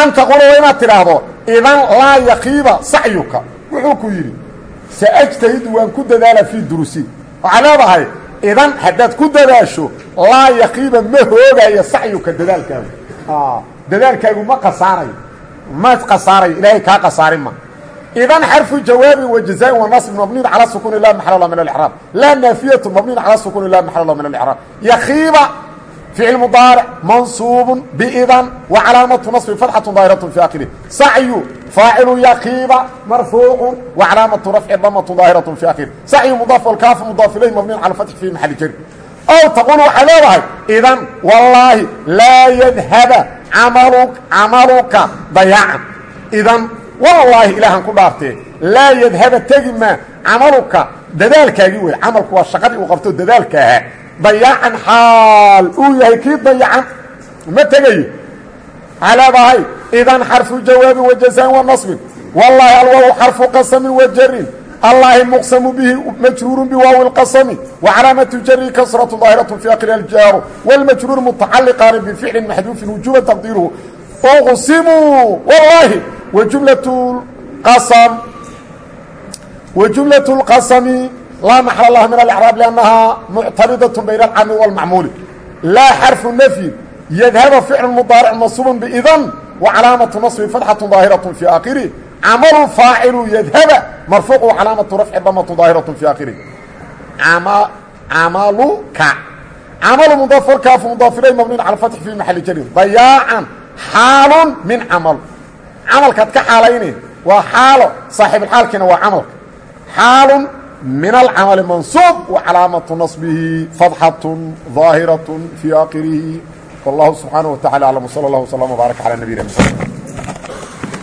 an taquula waa inaad tidhaahdo idan laa yakiiba sacyuka. Wuxuu ku yidhi saajtahidu waan ku dadaala fii durusi. Waxaa leedahay idan haddaad ku dadaasho laa yakiiba ma hoogayo sacyuka dadaalkaagu. Dadaalkaagu ma kasaarayo ma kasaarayo ilaahay kaa kasaarin ma idan xarfu jawaabi wa jazaain wa nasb mabniyn calى sukuni la maxal lah min اlcraab laa naafiyatu mabniyn calى sukuni la maxal lah min اlcraab yakiiba ficil mudaaric mansuubu bidan wa calaamatu naصbi fatxatu daahiraة fi akhirih sacyu faacilu yakiiba marfuucu wa calaamatu rafci damatu daahiraة fi akhirih sacyu mudaaf walkaafu mudaaf ilayh mabniyn cala fatxi fi maxali jari ow taqul waxaa leedahay idan wallaahi laa yadhaba amalu camaluka dayacan idan wallaahi ilaahan ku dhaartee laa yadhaba tegi ma camaluka dadaalkaagii wey camalku waa shaqadii uu qabto dadaalka ahaa dayaacan xaal. Uu yahay kii dayacan ma tegayo alaadahay idan xarfu jawaabin wajasaan wanasbin wallaahi alwaw xarfu qasamin wajarin allaahi muqsamu bihi majruurun biwaawi اlqasami wacalaamatu jari kasratu daahiratu fi akri aljaaru. Wاlmajruur mutacaliqaani bificlin maxduufin wujuuba taqdiiruhu. Uqsimuu wallaahi wajumlaة qasm wajumlaة اlqasmi laa maxal lah min alacraab liannahaa muctaridaة bayna alcami wاlmacmuuli laa xarfu nafyi yadhaba ficlu mudaaric mansuuba bidan wacalaamatu naصbi fatxaة daahiraة fi aakhirih camalu faacilu yadhaba marfuucu calaamatu rafci damatu daahiraة fi aakhirih camaluka camalu mudaaf walkaafu mudaaf ilay mabniin cala fatx fi maxali jarin dayaacan xaalun min camal camalkaad ka xaalayne waa xaalo saaxiibulxaalkiina waa camalka xaalun min alcamali mansuub wa calaamatu naصbihi fadxaة ظaahiraة fi aakhirihi wallahu subxaanaه wa tacala aclam wsala اllah wslama wbaarak calى nabiyina mxamed